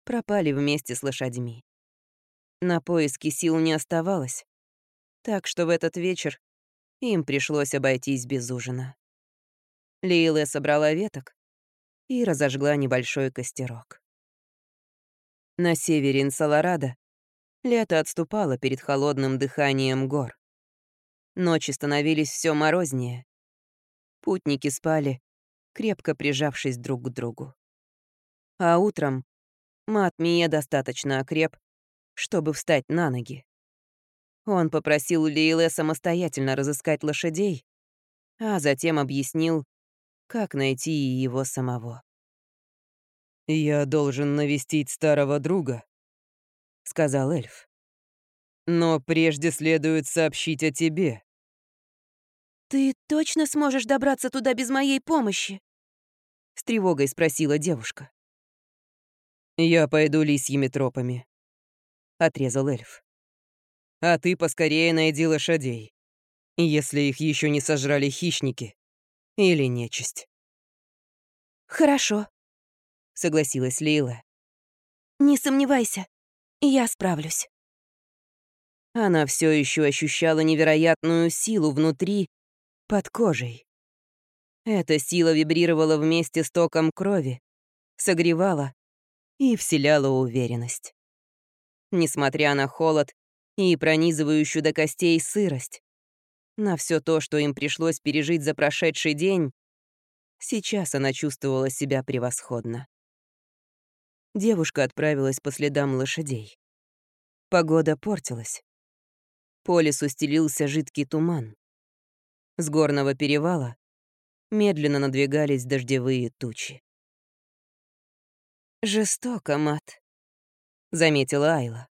пропали вместе с лошадьми. На поиски сил не оставалось, так что в этот вечер им пришлось обойтись без ужина. Лейле собрала веток и разожгла небольшой костерок. На севере Инсаларада лето отступало перед холодным дыханием гор. Ночи становились все морознее. Путники спали, крепко прижавшись друг к другу. А утром Матмия достаточно окреп, чтобы встать на ноги. Он попросил Лейле самостоятельно разыскать лошадей, а затем объяснил, как найти его самого. «Я должен навестить старого друга», — сказал эльф. «Но прежде следует сообщить о тебе». «Ты точно сможешь добраться туда без моей помощи?» — с тревогой спросила девушка. «Я пойду лисьими тропами», — отрезал эльф. «А ты поскорее найди лошадей, если их еще не сожрали хищники или нечисть». «Хорошо», — согласилась Лейла. «Не сомневайся, я справлюсь». Она все еще ощущала невероятную силу внутри, под кожей. Эта сила вибрировала вместе с током крови, согревала и вселяла уверенность. Несмотря на холод и пронизывающую до костей сырость, на все то, что им пришлось пережить за прошедший день, сейчас она чувствовала себя превосходно девушка отправилась по следам лошадей. Погода портилась. По лесу стелился жидкий туман. С горного перевала медленно надвигались дождевые тучи. «Жестоко, Мат», — заметила Айла.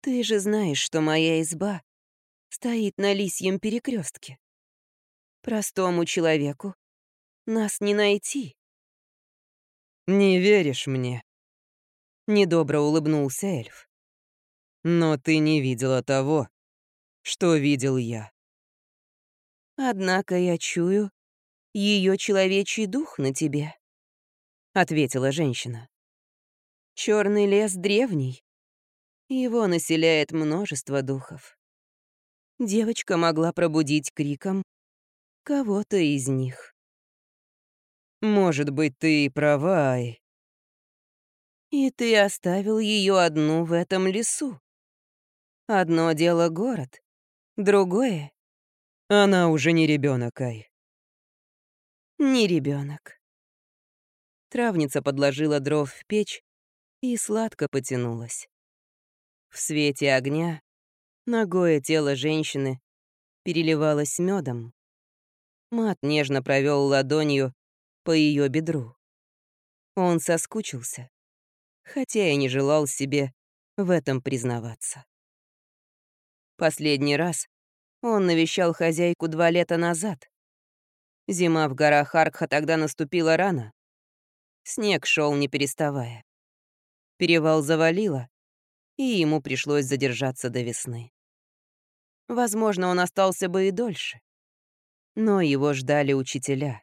«Ты же знаешь, что моя изба стоит на лисьем перекрестке. Простому человеку нас не найти». «Не веришь мне?» Недобро улыбнулся эльф. «Но ты не видела того, что видел я». «Однако я чую ее человечий дух на тебе», — ответила женщина. Черный лес древний. Его населяет множество духов. Девочка могла пробудить криком кого-то из них. «Может быть, ты и права, Ай. И ты оставил ее одну в этом лесу. Одно дело город, другое... Она уже не ребенок, Ай. Не ребенок. Травница подложила дров в печь и сладко потянулась. В свете огня ногое тело женщины переливалось медом. Мат нежно провел ладонью по ее бедру. Он соскучился хотя и не желал себе в этом признаваться. Последний раз он навещал хозяйку два лета назад. Зима в горах Аркха тогда наступила рано. Снег шел не переставая. Перевал завалило, и ему пришлось задержаться до весны. Возможно, он остался бы и дольше. Но его ждали учителя.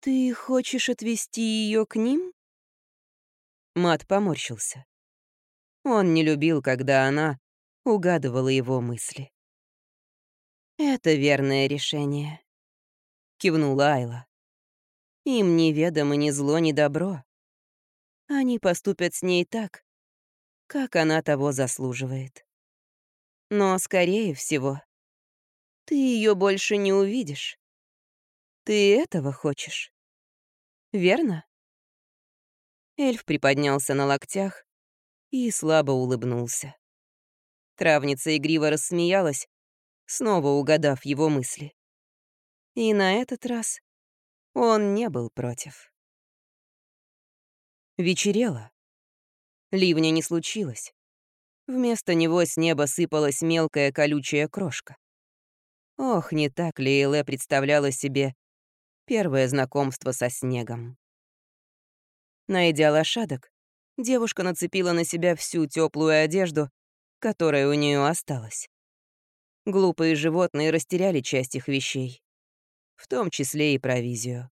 «Ты хочешь отвезти ее к ним?» Мат поморщился. Он не любил, когда она угадывала его мысли. «Это верное решение», — кивнула Айла. «Им неведомо ни зло, ни добро. Они поступят с ней так, как она того заслуживает. Но, скорее всего, ты ее больше не увидишь. Ты этого хочешь? Верно?» Эльф приподнялся на локтях и слабо улыбнулся. Травница игриво рассмеялась, снова угадав его мысли. И на этот раз он не был против. Вечерело. Ливня не случилось. Вместо него с неба сыпалась мелкая колючая крошка. Ох, не так ли Эле представляла себе первое знакомство со снегом. Найдя лошадок, девушка нацепила на себя всю теплую одежду, которая у нее осталась. Глупые животные растеряли часть их вещей, в том числе и провизию.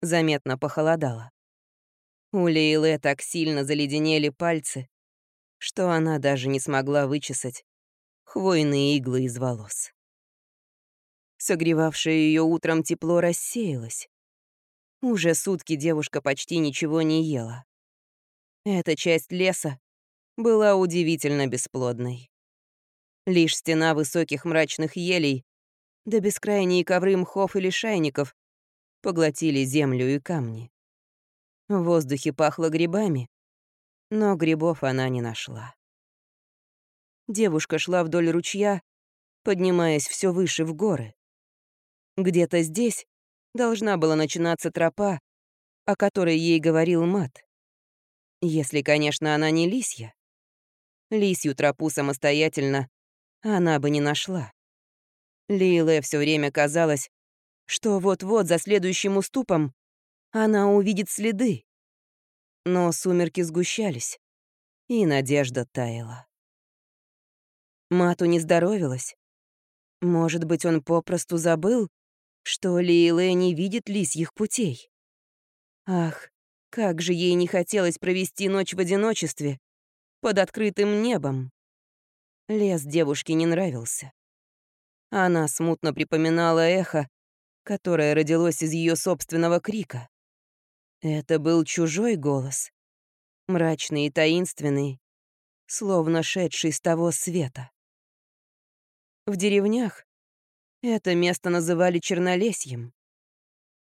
Заметно похолодало. У Лейлы так сильно заледенели пальцы, что она даже не смогла вычесать хвойные иглы из волос. Согревавшее ее утром тепло рассеялось. Уже сутки девушка почти ничего не ела. Эта часть леса была удивительно бесплодной. Лишь стена высоких мрачных елей да бескрайние ковры мхов и лишайников поглотили землю и камни. В воздухе пахло грибами, но грибов она не нашла. Девушка шла вдоль ручья, поднимаясь все выше в горы. Где-то здесь должна была начинаться тропа, о которой ей говорил Мат. Если, конечно, она не лисья. Лисью тропу самостоятельно она бы не нашла. Лиле все время казалось, что вот-вот за следующим уступом она увидит следы. Но сумерки сгущались, и надежда таяла. Мату не здоровилась. Может быть, он попросту забыл, что Лейле не видит лисьих путей. Ах, как же ей не хотелось провести ночь в одиночестве, под открытым небом. Лес девушке не нравился. Она смутно припоминала эхо, которое родилось из ее собственного крика. Это был чужой голос, мрачный и таинственный, словно шедший с того света. В деревнях это место называли Чернолесьем.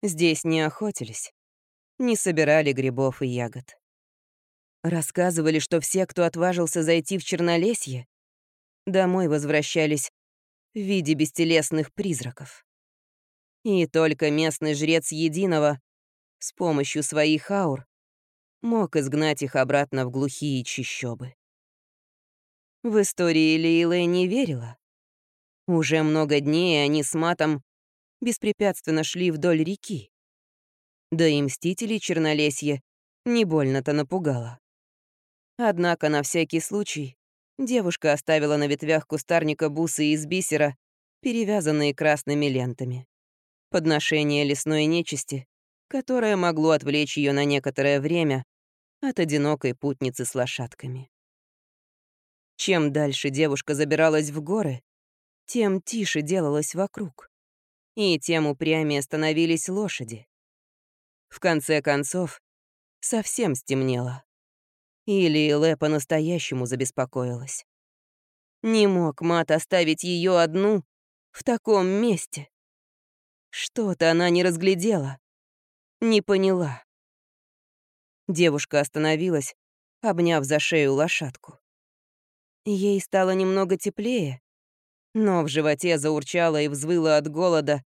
Здесь не охотились, не собирали грибов и ягод. Рассказывали, что все, кто отважился зайти в Чернолесье, домой возвращались в виде бестелесных призраков. И только местный жрец Единого с помощью своих аур мог изгнать их обратно в глухие чащобы. В истории Лейлэ не верила, уже много дней они с Матом беспрепятственно шли вдоль реки. Да и мстители Чернолесье не больно-то напугало. Однако на всякий случай девушка оставила на ветвях кустарника бусы из бисера, перевязанные красными лентами. Подношение лесной нечисти, которое могло отвлечь ее на некоторое время от одинокой путницы с лошадками. Чем дальше девушка забиралась в горы, тем тише делалось вокруг. И тем упрямее становились лошади. В конце концов, совсем стемнело. Или Лэ по-настоящему забеспокоилась. Не мог Мат оставить ее одну в таком месте. Что-то она не разглядела, не поняла. Девушка остановилась, обняв за шею лошадку. Ей стало немного теплее, но в животе заурчало и взвыло от голода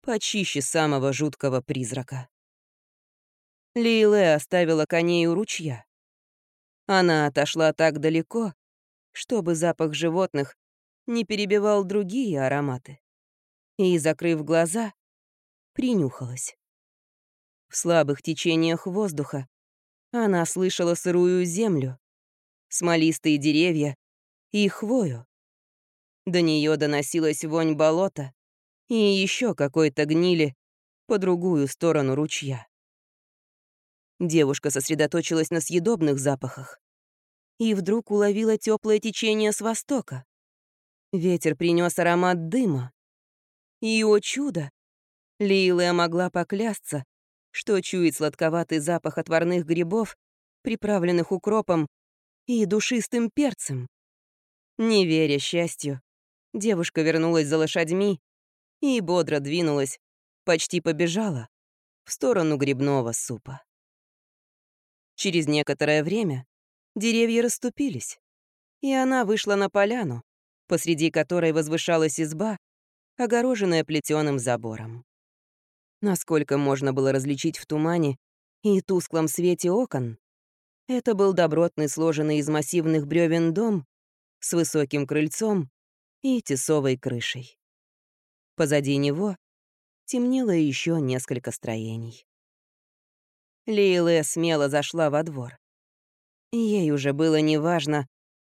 почище самого жуткого призрака. Лиле оставила коней у ручья. Она отошла так далеко, чтобы запах животных не перебивал другие ароматы. И, закрыв глаза, принюхалась. В слабых течениях воздуха она слышала сырую землю, смолистые деревья и хвою. До нее доносилась вонь болота и еще какой-то гнили, по другую сторону ручья. Девушка сосредоточилась на съедобных запахах и вдруг уловила теплое течение с востока. Ветер принес аромат дыма. И, о чудо, Лилия могла поклясться, что чует сладковатый запах отварных грибов, приправленных укропом и душистым перцем. Не веря счастью, девушка вернулась за лошадьми и бодро двинулась, почти побежала в сторону грибного супа. Через некоторое время деревья расступились, и она вышла на поляну, посреди которой возвышалась изба, огороженная плетеным забором. Насколько можно было различить в тумане и тусклом свете окон, это был добротный, сложенный из массивных бревен дом с высоким крыльцом и тесовой крышей. Позади него темнело еще несколько строений. Лейле смело зашла во двор. Ей уже было неважно,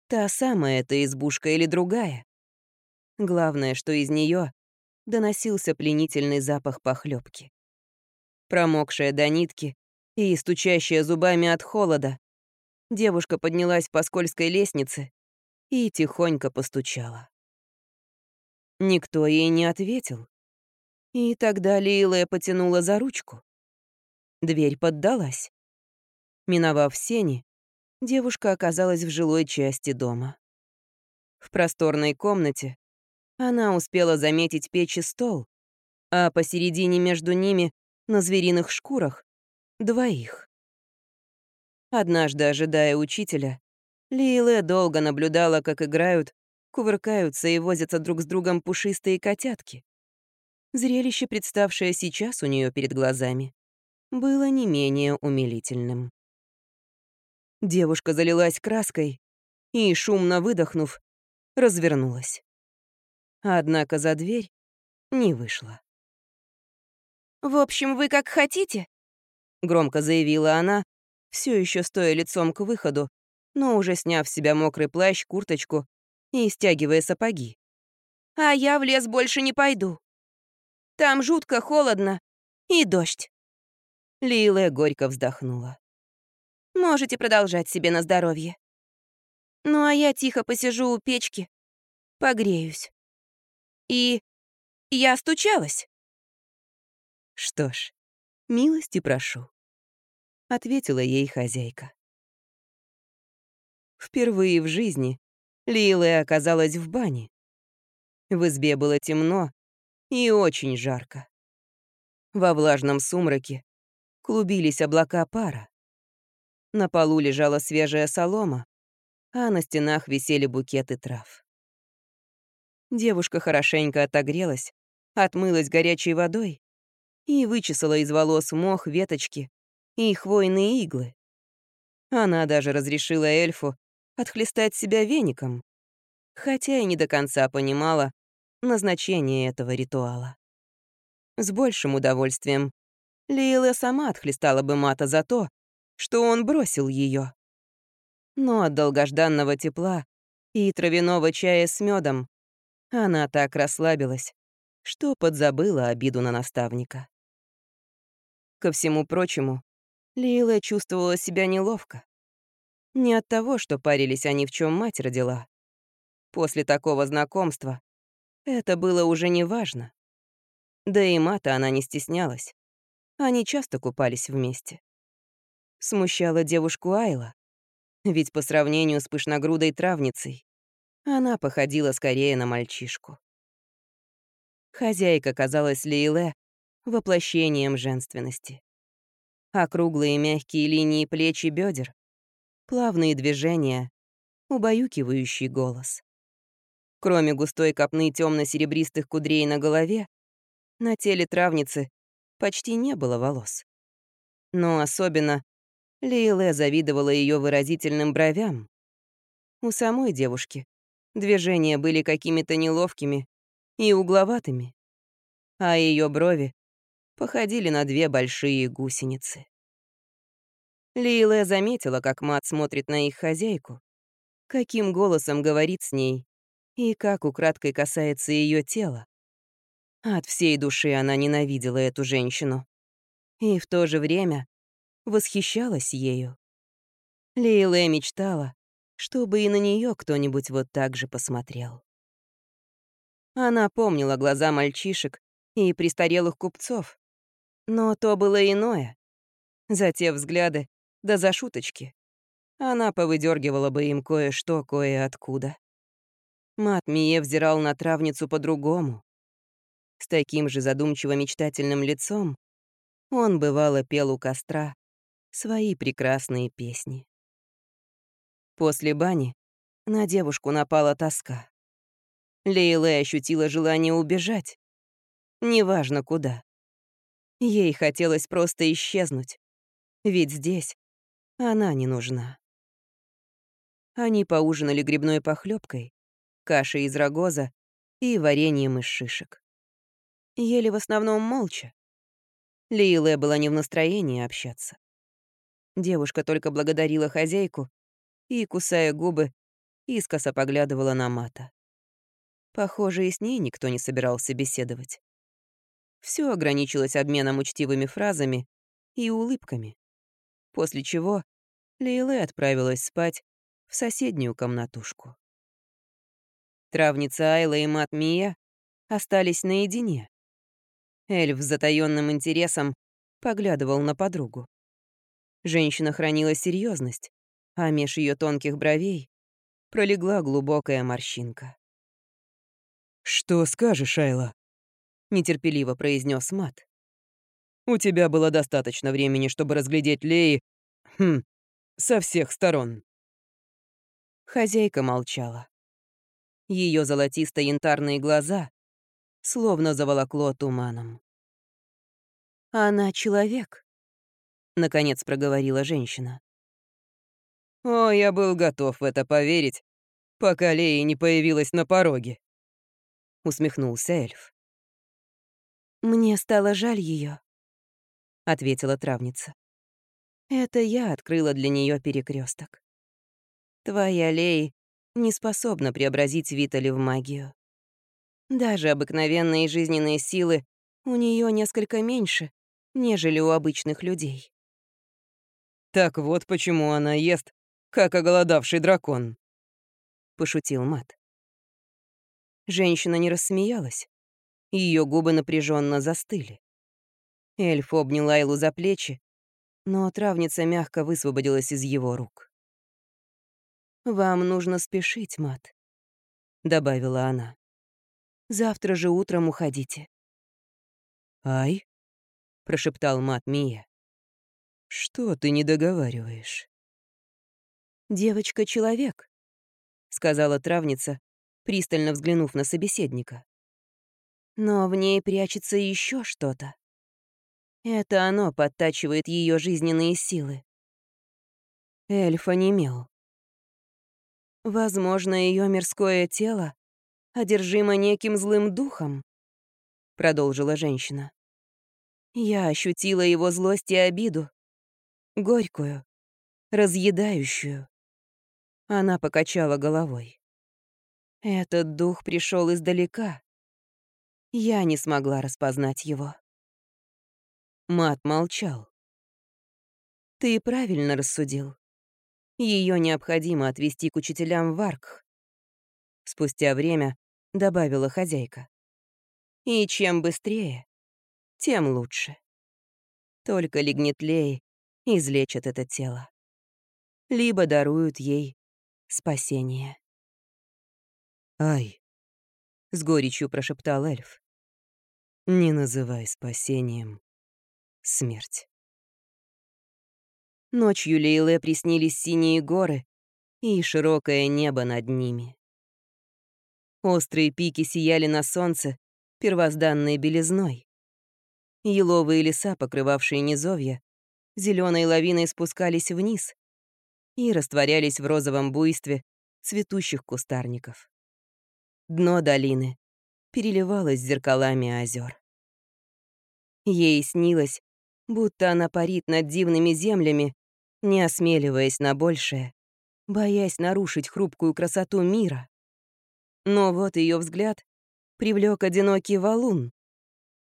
та самая эта избушка или другая. Главное, что из нее доносился пленительный запах похлебки. Промокшая до нитки и стучащая зубами от холода, девушка поднялась по скользкой лестнице и тихонько постучала. Никто ей не ответил. И тогда Лилая потянула за ручку. Дверь поддалась. Миновав сени, девушка оказалась в жилой части дома. В просторной комнате она успела заметить печь и стол, а посередине между ними, на звериных шкурах, двоих. Однажды, ожидая учителя, Лиле долго наблюдала, как играют, кувыркаются и возятся друг с другом пушистые котятки. Зрелище, представшее сейчас у нее перед глазами, было не менее умилительным. Девушка залилась краской и, шумно выдохнув, развернулась. Однако за дверь не вышла. «В общем, вы как хотите», — громко заявила она, все еще стоя лицом к выходу, но уже сняв с себя мокрый плащ, курточку и стягивая сапоги. «А я в лес больше не пойду. Там жутко холодно и дождь». Лиле горько вздохнула. «Можете продолжать себе на здоровье. Ну а я тихо посижу у печки, погреюсь. И я стучалась». «Что ж, милости прошу», — ответила ей хозяйка. Впервые в жизни Лиле оказалась в бане. В избе было темно и очень жарко. Во влажном сумраке клубились облака пара. На полу лежала свежая солома, а на стенах висели букеты трав. Девушка хорошенько отогрелась, отмылась горячей водой и вычесала из волос мох, веточки и хвойные иглы. Она даже разрешила эльфу отхлестать себя веником, хотя и не до конца понимала назначение этого ритуала. С большим удовольствием Лейла сама отхлестала бы Мата за то, что он бросил ее. Но от долгожданного тепла и травяного чая с медом она так расслабилась, что подзабыла обиду на наставника. Ко всему прочему, Лейла чувствовала себя неловко. Не от того, что парились они, в чем мать родила. После такого знакомства это было уже не важно. Да и мата она не стеснялась. Они часто купались вместе. Смущала девушку Айла, ведь по сравнению с пышногрудой травницей она походила скорее на мальчишку. Хозяйка казалась Лейле воплощением женственности. Округлые мягкие линии плеч и бедер, плавные движения, убаюкивающий голос. Кроме густой копны темно-серебристых кудрей на голове, на теле травницы почти не было волос. Но особенно Лейле завидовала ее выразительным бровям. У самой девушки движения были какими-то неловкими и угловатыми, а ее брови походили на две большие гусеницы. Лейле заметила, как мат смотрит на их хозяйку, каким голосом говорит с ней и как украдкой касается ее тела. От всей души она ненавидела эту женщину. И в то же время восхищалась ею. Лейле мечтала, чтобы и на нее кто-нибудь вот так же посмотрел. Она помнила глаза мальчишек и престарелых купцов, но то было иное. За те взгляды, да за шуточки. Она повыдергивала бы им кое-что кое-откуда. Мат Мие взирал на травницу по-другому. С таким же задумчиво-мечтательным лицом он, бывало, пел у костра свои прекрасные песни. После бани на девушку напала тоска. Лейле ощутила желание убежать. Неважно куда. Ей хотелось просто исчезнуть. Ведь здесь она не нужна. Они поужинали грибной похлебкой, кашей из рогоза и вареньем из шишек. Ели в основном молча. Лейле была не в настроении общаться. Девушка только благодарила хозяйку и, кусая губы, искоса поглядывала на Мата. Похоже, и с ней никто не собирался беседовать. Все ограничилось обменом учтивыми фразами и улыбками, после чего Лейле отправилась спать в соседнюю комнатушку. Травница Айла и мат Мия остались наедине. Эльф с затаённым интересом поглядывал на подругу. Женщина хранила серьезность, а меж ее тонких бровей пролегла глубокая морщинка. «Что скажешь, Айла?» — нетерпеливо произнес Мат. «У тебя было достаточно времени, чтобы разглядеть Леи... Хм, со всех сторон». Хозяйка молчала. Ее золотисто-янтарные глаза словно заволокло туманом. «Она человек», — наконец проговорила женщина. «О, я был готов в это поверить, пока Лея не появилась на пороге», — усмехнулся эльф. «Мне стало жаль ее, ответила травница. «Это я открыла для нее перекресток. Твоя Лей не способна преобразить Витали в магию. Даже обыкновенные жизненные силы у нее несколько меньше, нежели у обычных людей. «Так вот почему она ест, как оголодавший дракон», — пошутил Мат. Женщина не рассмеялась. Ее губы напряженно застыли. Эльф обнял Айлу за плечи, но травница мягко высвободилась из его рук. «Вам нужно спешить, Мат», — добавила она. «Завтра же утром уходите». «Ай?» — прошептал Мат Мия. «Что ты не договариваешь? «Девочка-человек», — сказала травница, пристально взглянув на собеседника. «Но в ней прячется еще что-то. Это оно подтачивает ее жизненные силы». Эльф онемел. Возможно, ее мирское тело одержимо неким злым духом, продолжила женщина. Я ощутила его злость и обиду, горькую, разъедающую. Она покачала головой. Этот дух пришел издалека. Я не смогла распознать его. Мат молчал. Ты правильно рассудил. Ее необходимо отвезти к учителям в Аркх. Спустя время добавила хозяйка. И чем быстрее, тем лучше. Только лигнитлеи излечат это тело. Либо даруют ей спасение. «Ай!» — с горечью прошептал эльф. «Не называй спасением смерть». Ночью Лейле приснились синие горы и широкое небо над ними. Острые пики сияли на солнце, первозданной белизной. Еловые леса, покрывавшие низовья, зеленой лавиной спускались вниз и растворялись в розовом буйстве цветущих кустарников. Дно долины переливалось зеркалами озер. Ей снилось, будто она парит над дивными землями не осмеливаясь на большее, боясь нарушить хрупкую красоту мира. Но вот ее взгляд привлек одинокий валун,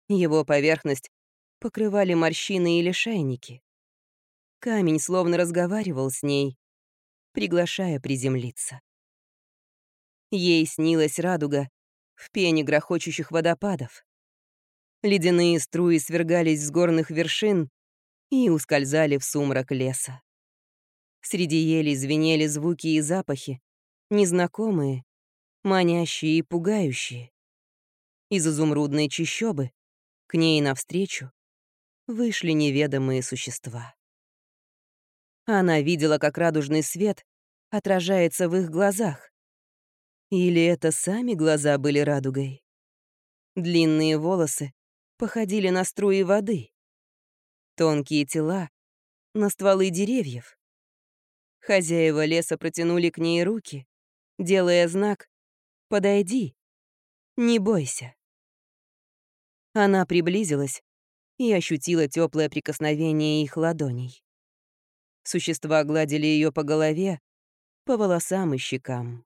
Его поверхность покрывали морщины или шайники. Камень словно разговаривал с ней, приглашая приземлиться. Ей снилась радуга в пене грохочущих водопадов. Ледяные струи свергались с горных вершин и ускользали в сумрак леса. Среди елей звенели звуки и запахи, незнакомые, манящие и пугающие. Из изумрудной чащобы к ней навстречу вышли неведомые существа. Она видела, как радужный свет отражается в их глазах. Или это сами глаза были радугой? Длинные волосы походили на струи воды. Тонкие тела — на стволы деревьев. Хозяева леса протянули к ней руки, делая знак «Подойди, не бойся». Она приблизилась и ощутила теплое прикосновение их ладоней. Существа гладили ее по голове, по волосам и щекам.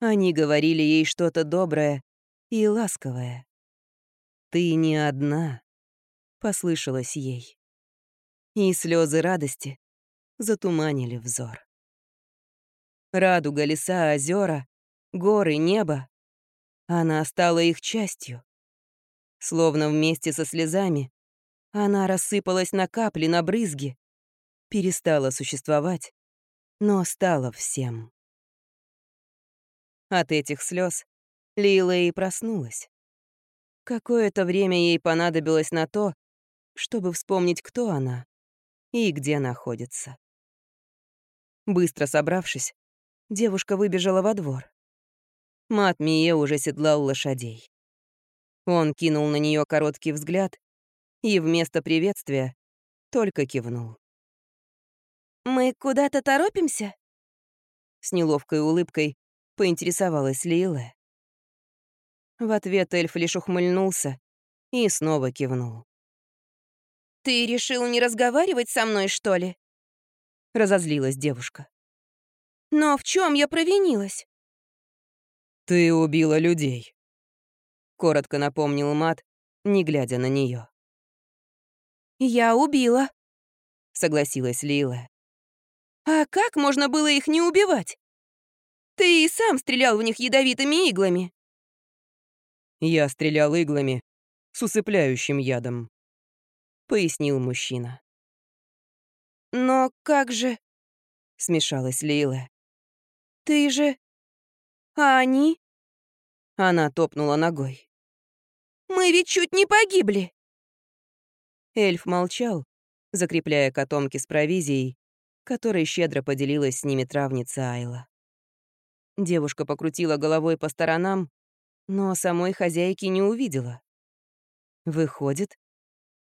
Они говорили ей что-то доброе и ласковое. «Ты не одна», — послышалось ей. И слезы радости затуманили взор. Радуга, леса, озера, горы, небо. Она стала их частью. Словно вместе со слезами она рассыпалась на капли, на брызги, перестала существовать, но стала всем. От этих слез Лила и проснулась. Какое-то время ей понадобилось на то, чтобы вспомнить, кто она и где находится. Быстро собравшись, девушка выбежала во двор. Мат Мие уже седлал лошадей. Он кинул на нее короткий взгляд и вместо приветствия только кивнул. «Мы куда-то торопимся?» С неловкой улыбкой поинтересовалась Лила. В ответ эльф лишь ухмыльнулся и снова кивнул. «Ты решил не разговаривать со мной, что ли?» Разозлилась девушка. «Но в чем я провинилась?» «Ты убила людей», — коротко напомнил Мат, не глядя на нее. «Я убила», — согласилась Лила. А как можно было их не убивать? Ты и сам стрелял в них ядовитыми иглами. Я стрелял иглами с усыпляющим ядом, пояснил мужчина. Но как же... Смешалась Лейла. Ты же... А они? Она топнула ногой. Мы ведь чуть не погибли. Эльф молчал, закрепляя котомки с провизией которой щедро поделилась с ними травница Айла. Девушка покрутила головой по сторонам, но самой хозяйки не увидела. Выходит,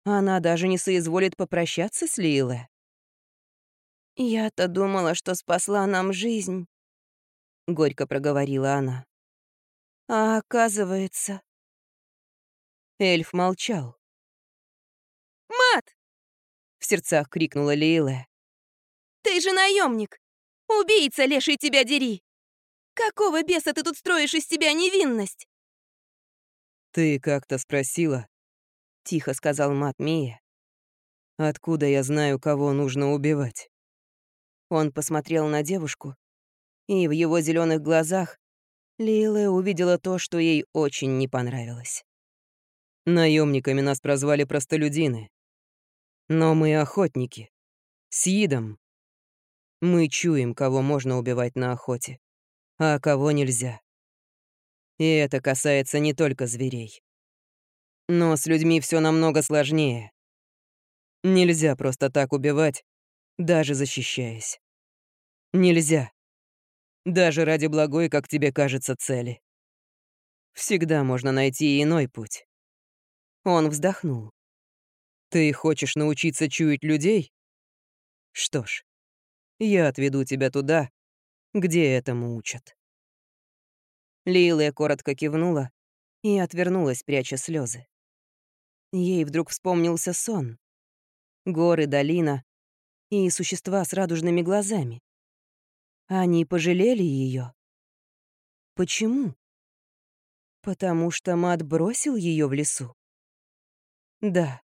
она даже не соизволит попрощаться с Лиле. «Я-то думала, что спасла нам жизнь», — горько проговорила она. «А оказывается...» Эльф молчал. «Мат!» — в сердцах крикнула Лиле. Ты же наемник! Убийца, леший тебя дери! Какого беса ты тут строишь из себя невинность?» «Ты как-то спросила?» — тихо сказал мат Мия. «Откуда я знаю, кого нужно убивать?» Он посмотрел на девушку, и в его зеленых глазах Лила увидела то, что ей очень не понравилось. Наемниками нас прозвали простолюдины. Но мы охотники. С идом. Мы чуем, кого можно убивать на охоте, а кого нельзя. И это касается не только зверей. Но с людьми все намного сложнее. Нельзя просто так убивать, даже защищаясь. Нельзя. Даже ради благой, как тебе кажется, цели. Всегда можно найти иной путь. Он вздохнул. Ты хочешь научиться чуять людей? Что ж, я отведу тебя туда, где этому учат». Лилия коротко кивнула и отвернулась, пряча слезы. Ей вдруг вспомнился сон. Горы, долина и существа с радужными глазами. Они пожалели ее. Почему? Потому что Мат бросил ее в лесу. Да,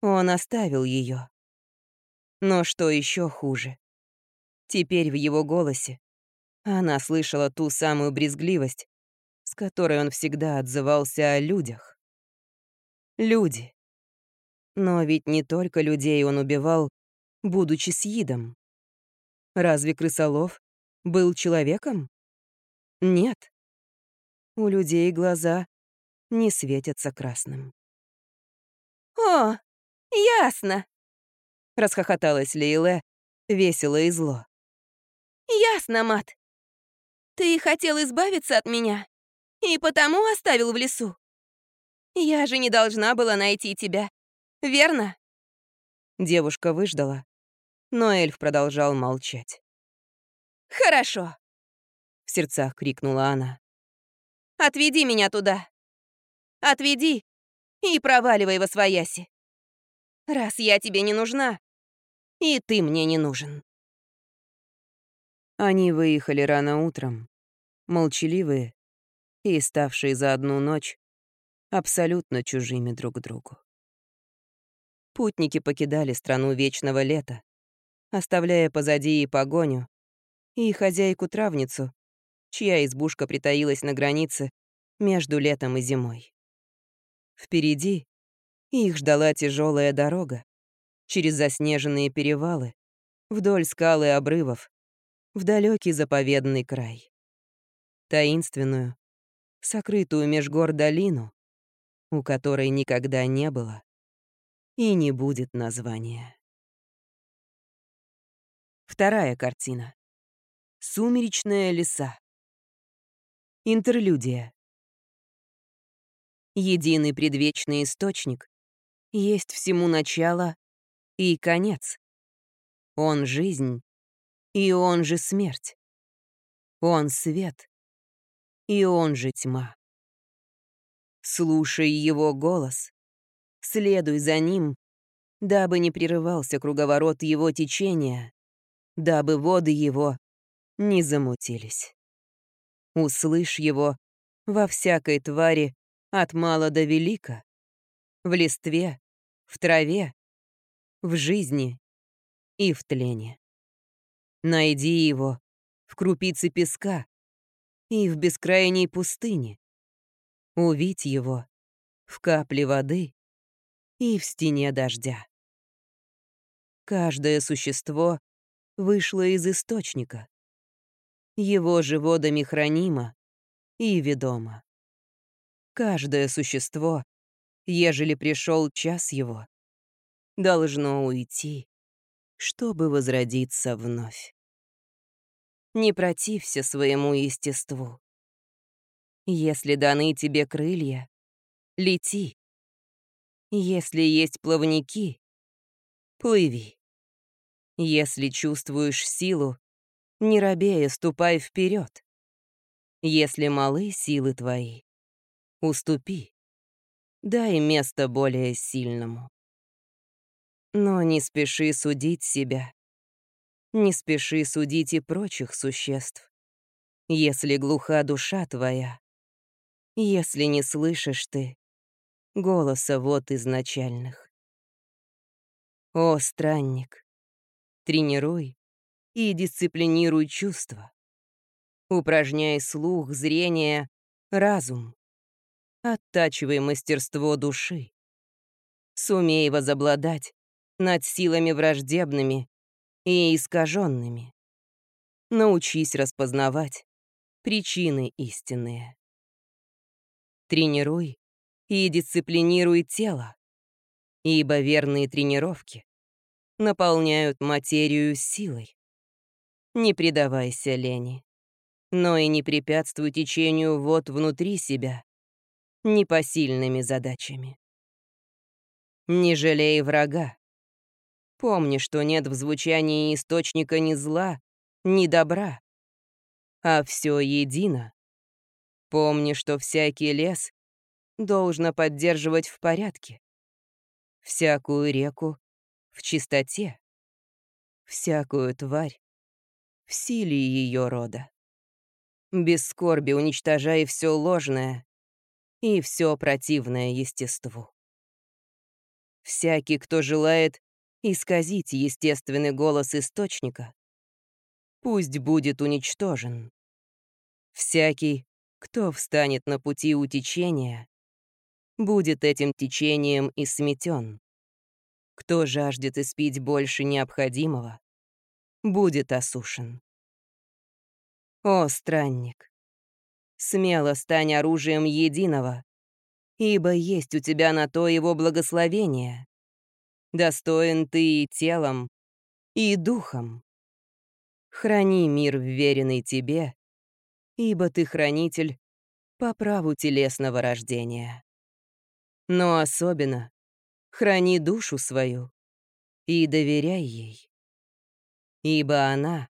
он оставил ее. Но что еще хуже? Теперь в его голосе она слышала ту самую брезгливость, с которой он всегда отзывался о людях. Люди. Но ведь не только людей он убивал, будучи съедом. Разве крысолов был человеком? Нет. У людей глаза не светятся красным. «О, ясно!» — расхохоталась Лейле, весело и зло. «Ясно, Мат. Ты хотел избавиться от меня и потому оставил в лесу. Я же не должна была найти тебя, верно?» Девушка выждала, но эльф продолжал молчать. «Хорошо!» — в сердцах крикнула она. «Отведи меня туда! Отведи и проваливай во свояси! Раз я тебе не нужна, и ты мне не нужен!» Они выехали рано утром, молчаливые и ставшие за одну ночь абсолютно чужими друг другу. Путники покидали страну вечного лета, оставляя позади и погоню, и хозяйку-травницу, чья избушка притаилась на границе между летом и зимой. Впереди их ждала тяжелая дорога через заснеженные перевалы, вдоль скал и обрывов, в далекий заповедный край. Таинственную, сокрытую меж гор долину, у которой никогда не было и не будет названия. Вторая картина. Сумеречная леса. Интерлюдия. Единый предвечный источник есть всему начало и конец. Он — жизнь, и он же смерть. Он — свет, и он же тьма. Слушай его голос, следуй за ним, дабы не прерывался круговорот его течения, дабы воды его не замутились. Услышь его во всякой твари от мала до велика, в листве, в траве, в жизни и в тлене. Найди его в крупице песка и в бескрайней пустыне. Увидь его в капле воды и в стене дождя. Каждое существо вышло из источника, его же водами хранимо и ведомо. Каждое существо, ежели пришел час его, должно уйти, чтобы возродиться вновь. Не протився своему естеству. Если даны тебе крылья, лети. Если есть плавники, плыви. Если чувствуешь силу, не робея, ступай вперед. Если малы силы твои, уступи. Дай место более сильному. Но не спеши судить себя. Не спеши судить и прочих существ. Если глуха душа твоя, если не слышишь ты голоса вот изначальных. О, странник, тренируй и дисциплинируй чувства. Упражняй слух, зрение, разум. Оттачивай мастерство души. Сумей возобладать над силами враждебными и искаженными. Научись распознавать причины истинные. Тренируй и дисциплинируй тело, ибо верные тренировки наполняют материю силой. Не предавайся лени, но и не препятствуй течению вод внутри себя непосильными задачами. Не жалей врага. Помни, что нет в звучании источника ни зла, ни добра, а все едино. Помни, что всякий лес должно поддерживать в порядке, всякую реку в чистоте, всякую тварь в силе ее рода. Без скорби уничтожай все ложное и все противное естеству. Всякий, кто желает исказить естественный голос источника, пусть будет уничтожен. Всякий, кто встанет на пути у течения, будет этим течением и сметен. Кто жаждет испить больше необходимого, будет осушен. О, странник, смело стань оружием единого, ибо есть у тебя на то его благословение. Достоин ты и телом, и духом. Храни мир, вверенный тебе, ибо ты хранитель по праву телесного рождения. Но особенно храни душу свою и доверяй ей, ибо она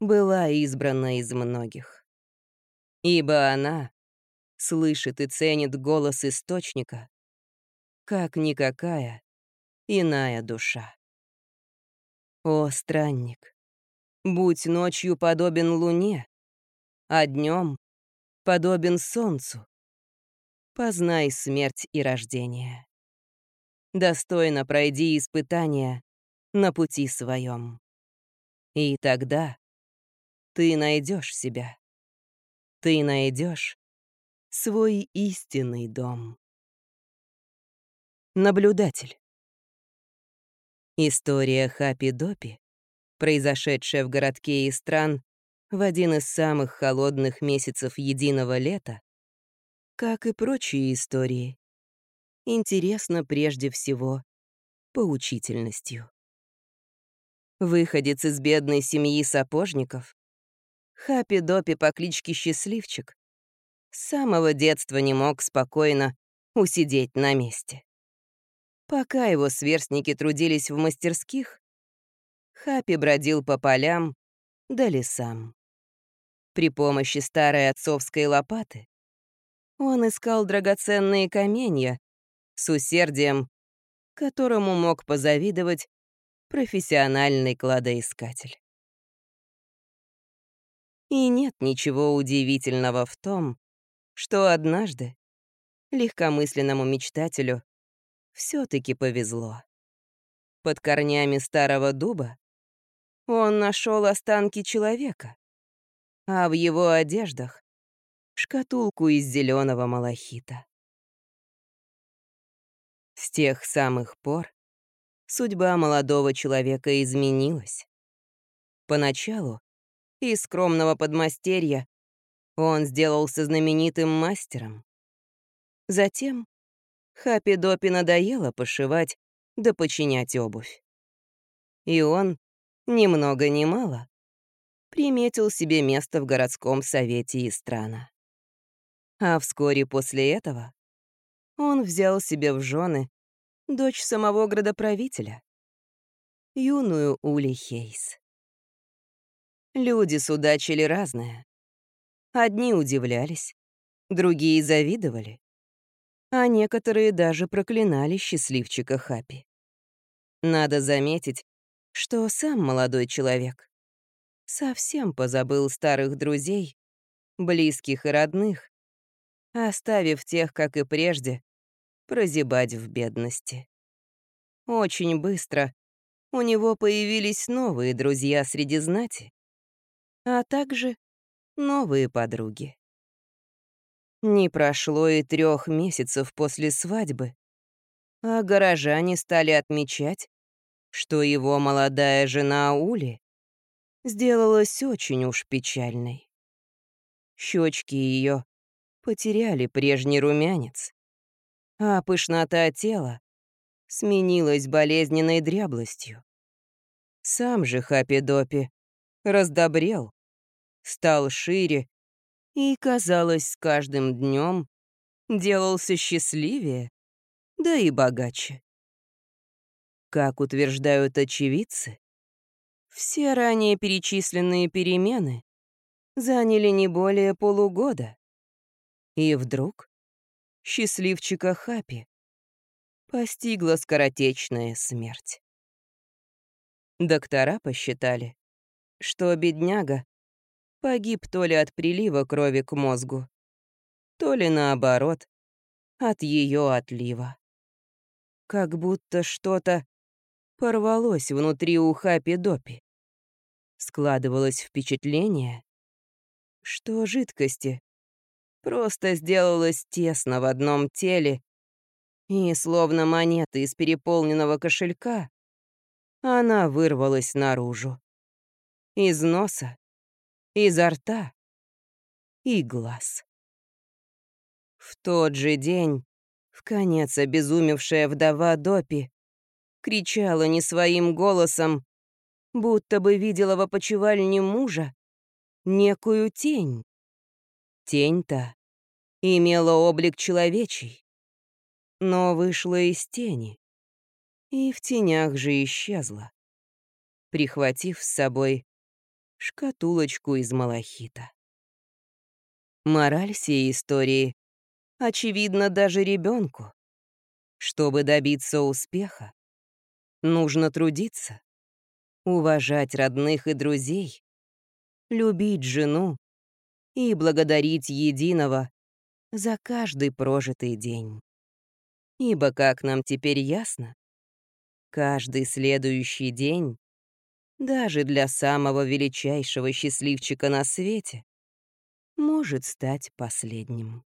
была избрана из многих. Ибо она слышит и ценит голос источника, как никакая иная душа. О, странник, будь ночью подобен луне, а днем подобен солнцу. Познай смерть и рождение. Достойно пройди испытания на пути своем. И тогда ты найдешь себя. Ты найдешь свой истинный дом. Наблюдатель. История Хапи-Допи, произошедшая в городке Истран в один из самых холодных месяцев единого лета, как и прочие истории, интересна прежде всего поучительностью. Выходец из бедной семьи сапожников, Хапи-Допи по кличке Счастливчик, с самого детства не мог спокойно усидеть на месте. Пока его сверстники трудились в мастерских, Хапи бродил по полям да лесам. При помощи старой отцовской лопаты он искал драгоценные каменья с усердием, которому мог позавидовать профессиональный кладоискатель. И нет ничего удивительного в том, что однажды легкомысленному мечтателю все таки повезло. Под корнями старого дуба он нашел останки человека, а в его одеждах — шкатулку из зеленого малахита. С тех самых пор судьба молодого человека изменилась. Поначалу из скромного подмастерья он сделался знаменитым мастером. Затем Хапи Допи надоело пошивать да починять обувь. И он, ни много ни мало, приметил себе место в городском совете Истрана. А вскоре после этого он взял себе в жены дочь самого градоправителя, юную Ули Хейс. Люди судачили разное. Одни удивлялись, другие завидовали, а некоторые даже проклинали счастливчика Хапи. Надо заметить, что сам молодой человек совсем позабыл старых друзей, близких и родных, оставив тех, как и прежде, прозябать в бедности. Очень быстро у него появились новые друзья среди знати, а также новые подруги. Не прошло и трех месяцев после свадьбы, а горожане стали отмечать, что его молодая жена Ули сделалась очень уж печальной. Щечки ее потеряли прежний румянец, а пышнота тела сменилась болезненной дряблостью. Сам же Хапи-Допи раздобрел, стал шире и, казалось, с каждым днем делался счастливее, да и богаче. Как утверждают очевидцы, все ранее перечисленные перемены заняли не более полугода. И вдруг счастливчика Хапи постигла скоротечная смерть. Доктора посчитали, что бедняга погиб то ли от прилива крови к мозгу, то ли наоборот, от ее отлива. как будто что-то порвалось внутри у Хапи-Допи. Складывалось впечатление, что жидкости просто сделалось тесно в одном теле, и, словно монеты из переполненного кошелька, она вырвалась наружу. Из носа, изо рта и глаз. В тот же день в конец обезумевшая вдова Допи кричала не своим голосом, будто бы видела в опочивальне мужа некую тень. Тень-то имела облик человечий, но вышла из тени и в тенях же исчезла, прихватив с собой шкатулочку из малахита. Мораль сей истории очевидно даже ребенку. Чтобы добиться успеха, нужно трудиться, уважать родных и друзей, любить жену и благодарить единого за каждый прожитый день. Ибо, как нам теперь ясно, каждый следующий день, даже для самого величайшего счастливчика на свете, может стать последним.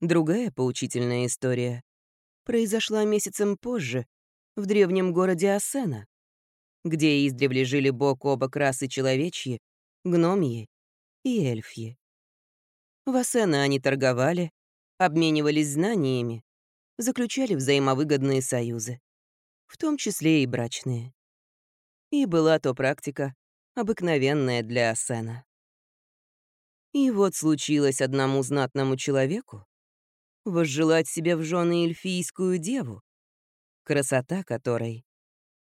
Другая поучительная история произошла месяцем позже в древнем городе Асена, где издревле жили бок о бок расы человечьи, гномьи и эльфьи. В Асена они торговали, обменивались знаниями, заключали взаимовыгодные союзы, в том числе и брачные. И была то практика, обыкновенная для Асена. И вот случилось одному знатному человеку возжелать себе в жены эльфийскую деву, красота которой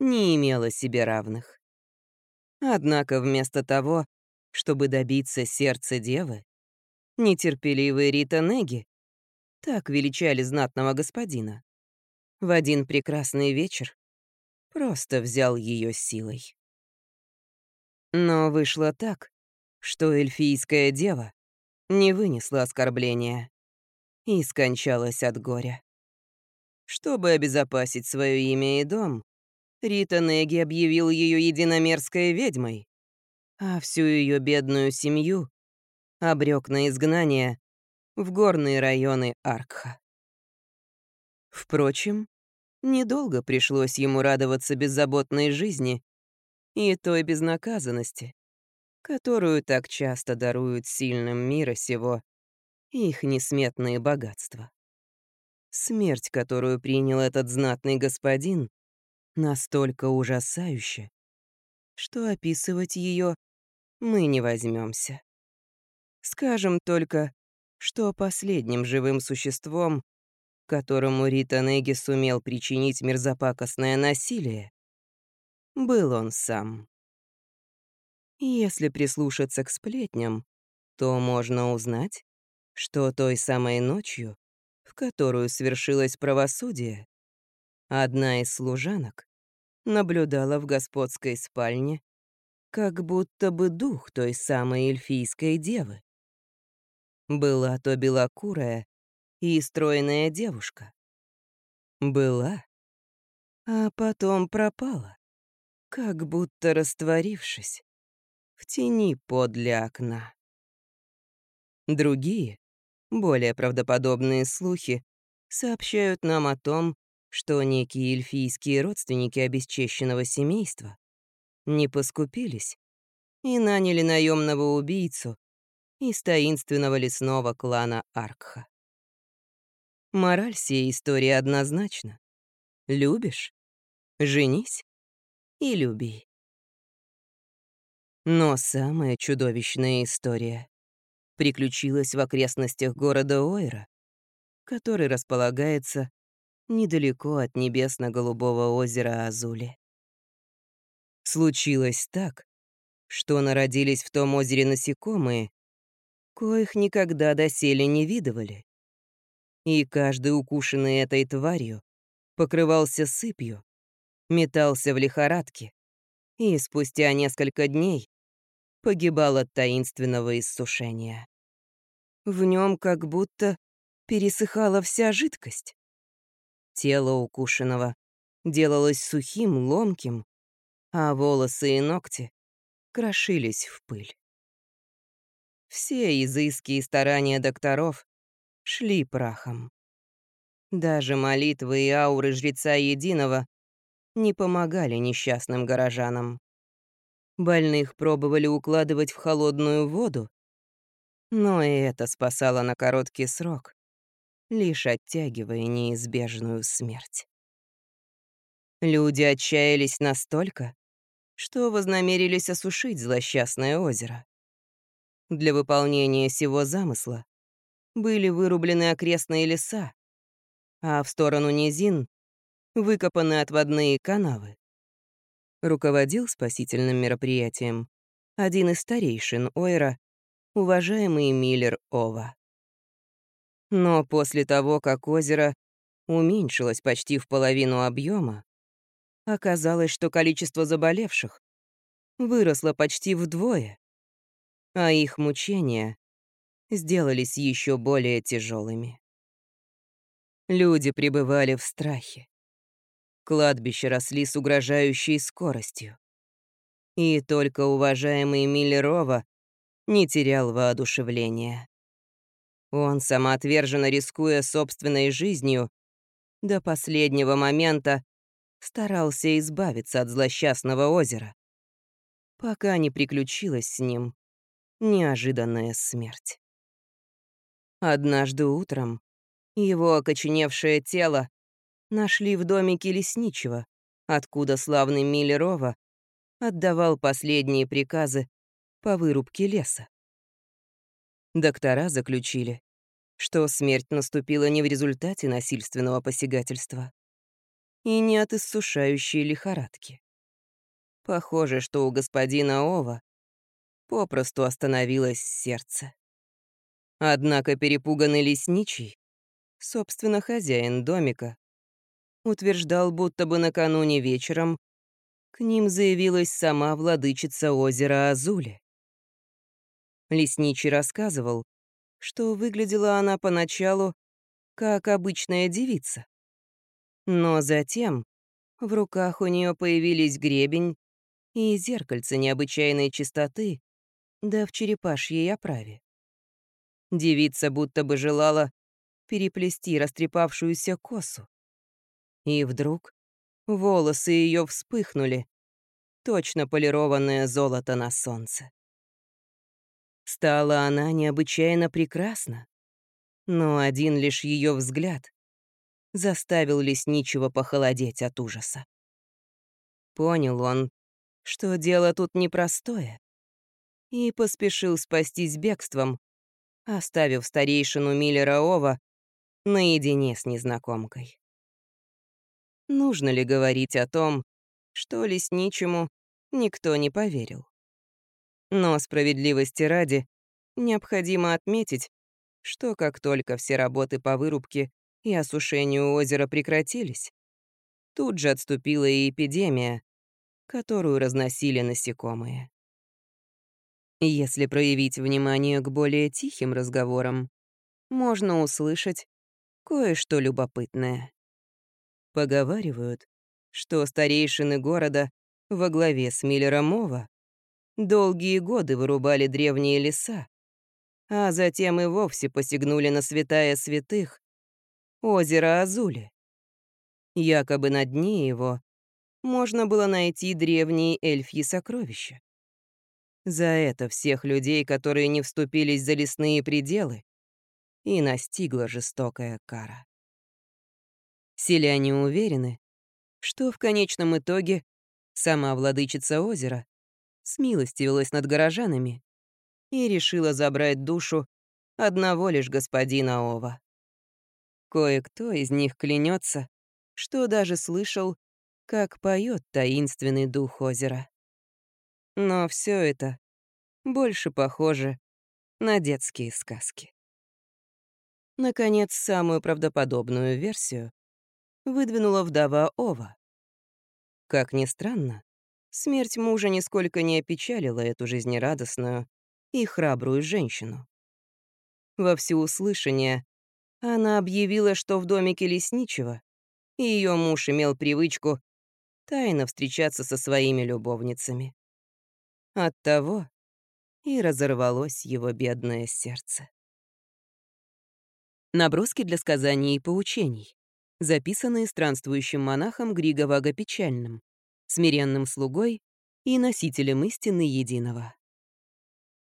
не имела себе равных. Однако вместо того, чтобы добиться сердца девы, нетерпеливый Рита Неги, так величали знатного господина, в один прекрасный вечер просто взял ее силой. Но вышло так, что эльфийская дева не вынесла оскорбления и скончалась от горя. Чтобы обезопасить свое имя и дом, Рита Неги объявил ее единомерской ведьмой, а всю ее бедную семью обрек на изгнание в горные районы Аркха. Впрочем, недолго пришлось ему радоваться беззаботной жизни и той безнаказанности, которую так часто даруют сильным мира сего их несметные богатства. Смерть, которую принял этот знатный господин, настолько ужасающая, что описывать ее мы не возьмемся. Скажем только, что последним живым существом, которому Рита Неги сумел причинить мерзопакостное насилие, был он сам. Если прислушаться к сплетням, то можно узнать, что той самой ночью, в которую свершилось правосудие, одна из служанок наблюдала в господской спальне как будто бы дух той самой эльфийской девы. Была то белокурая и стройная девушка. Была, а потом пропала, как будто растворившись в тени подле окна. Другие, более правдоподобные слухи сообщают нам о том, что некие эльфийские родственники обесчещенного семейства не поскупились и наняли наемного убийцу из таинственного лесного клана Аркха. Мораль всей истории однозначна. Любишь — женись и люби. Но самая чудовищная история приключилась в окрестностях города Ойра, который располагается недалеко от небесно-голубого озера Азули. Случилось так, что народились в том озере насекомые, коих никогда доселе не видывали. И каждый укушенный этой тварью покрывался сыпью, метался в лихорадке и спустя несколько дней погибал от таинственного иссушения. В нем как будто пересыхала вся жидкость. Тело укушенного делалось сухим, ломким, а волосы и ногти крошились в пыль. Все изыски и старания докторов шли прахом. Даже молитвы и ауры жреца единого не помогали несчастным горожанам. Больных пробовали укладывать в холодную воду, но и это спасало на короткий срок, лишь оттягивая неизбежную смерть. Люди отчаялись настолько, что вознамерились осушить злосчастное озеро. Для выполнения сего замысла были вырублены окрестные леса, а в сторону низин выкопаны отводные канавы. Руководил спасительным мероприятием один из старейшин Ойра, уважаемый Миллер Ова. Но после того, как озеро уменьшилось почти в половину объема, оказалось, что количество заболевших выросло почти вдвое, а их мучения сделались еще более тяжелыми. Люди пребывали в страхе. Кладбища росли с угрожающей скоростью. И только уважаемый Миллерова не терял воодушевления. Он, самоотверженно рискуя собственной жизнью, до последнего момента старался избавиться от злосчастного озера, пока не приключилась с ним неожиданная смерть. Однажды утром его окоченевшее тело нашли в домике лесничего, откуда славный Миллерова отдавал последние приказы по вырубке леса. Доктора заключили, что смерть наступила не в результате насильственного посягательства и не от иссушающей лихорадки. Похоже, что у господина Ова попросту остановилось сердце. Однако перепуганный лесничий, собственно, хозяин домика, утверждал, будто бы накануне вечером к ним заявилась сама владычица озера Азули. Лесничий рассказывал, что выглядела она поначалу как обычная девица. Но затем в руках у нее появились гребень и зеркальце необычайной чистоты, да в черепашьей оправе. Девица будто бы желала переплести растрепавшуюся косу. И вдруг волосы ее вспыхнули, точно полированное золото на солнце. Стала она необычайно прекрасна, но один лишь ее взгляд заставил лесничего похолодеть от ужаса. Понял он, что дело тут непростое и поспешил спастись бегством, оставив старейшину Миллера Ова наедине с незнакомкой. Нужно ли говорить о том, что лесничему никто не поверил? Но справедливости ради необходимо отметить, что как только все работы по вырубке и осушению озера прекратились, тут же отступила и эпидемия, которую разносили насекомые. Если проявить внимание к более тихим разговорам, можно услышать кое-что любопытное. Поговаривают, что старейшины города во главе с Миллером Ова долгие годы вырубали древние леса, а затем и вовсе посягнули на святая святых — озеро Азули. Якобы на дне его можно было найти древние эльфьи сокровища. За это всех людей, которые не вступились за лесные пределы, и настигла жестокая кара. Селяне уверены, что в конечном итоге сама владычица озера смилостивилась над горожанами и решила забрать душу одного лишь господина Ова. Кое-кто из них клянется, что даже слышал, как поет таинственный дух озера. Но все это больше похоже на детские сказки. Наконец, самую правдоподобную версию выдвинула вдова Ова. Как ни странно, смерть мужа нисколько не опечалила эту жизнерадостную и храбрую женщину. Во всеуслышание она объявила, что в домике лесничего Ее муж имел привычку тайно встречаться со своими любовницами. Оттого и разорвалось его бедное сердце. Наброски для сказаний и поучений, записанные странствующим монахом Григо Печальным, смиренным слугой и носителем истины единого.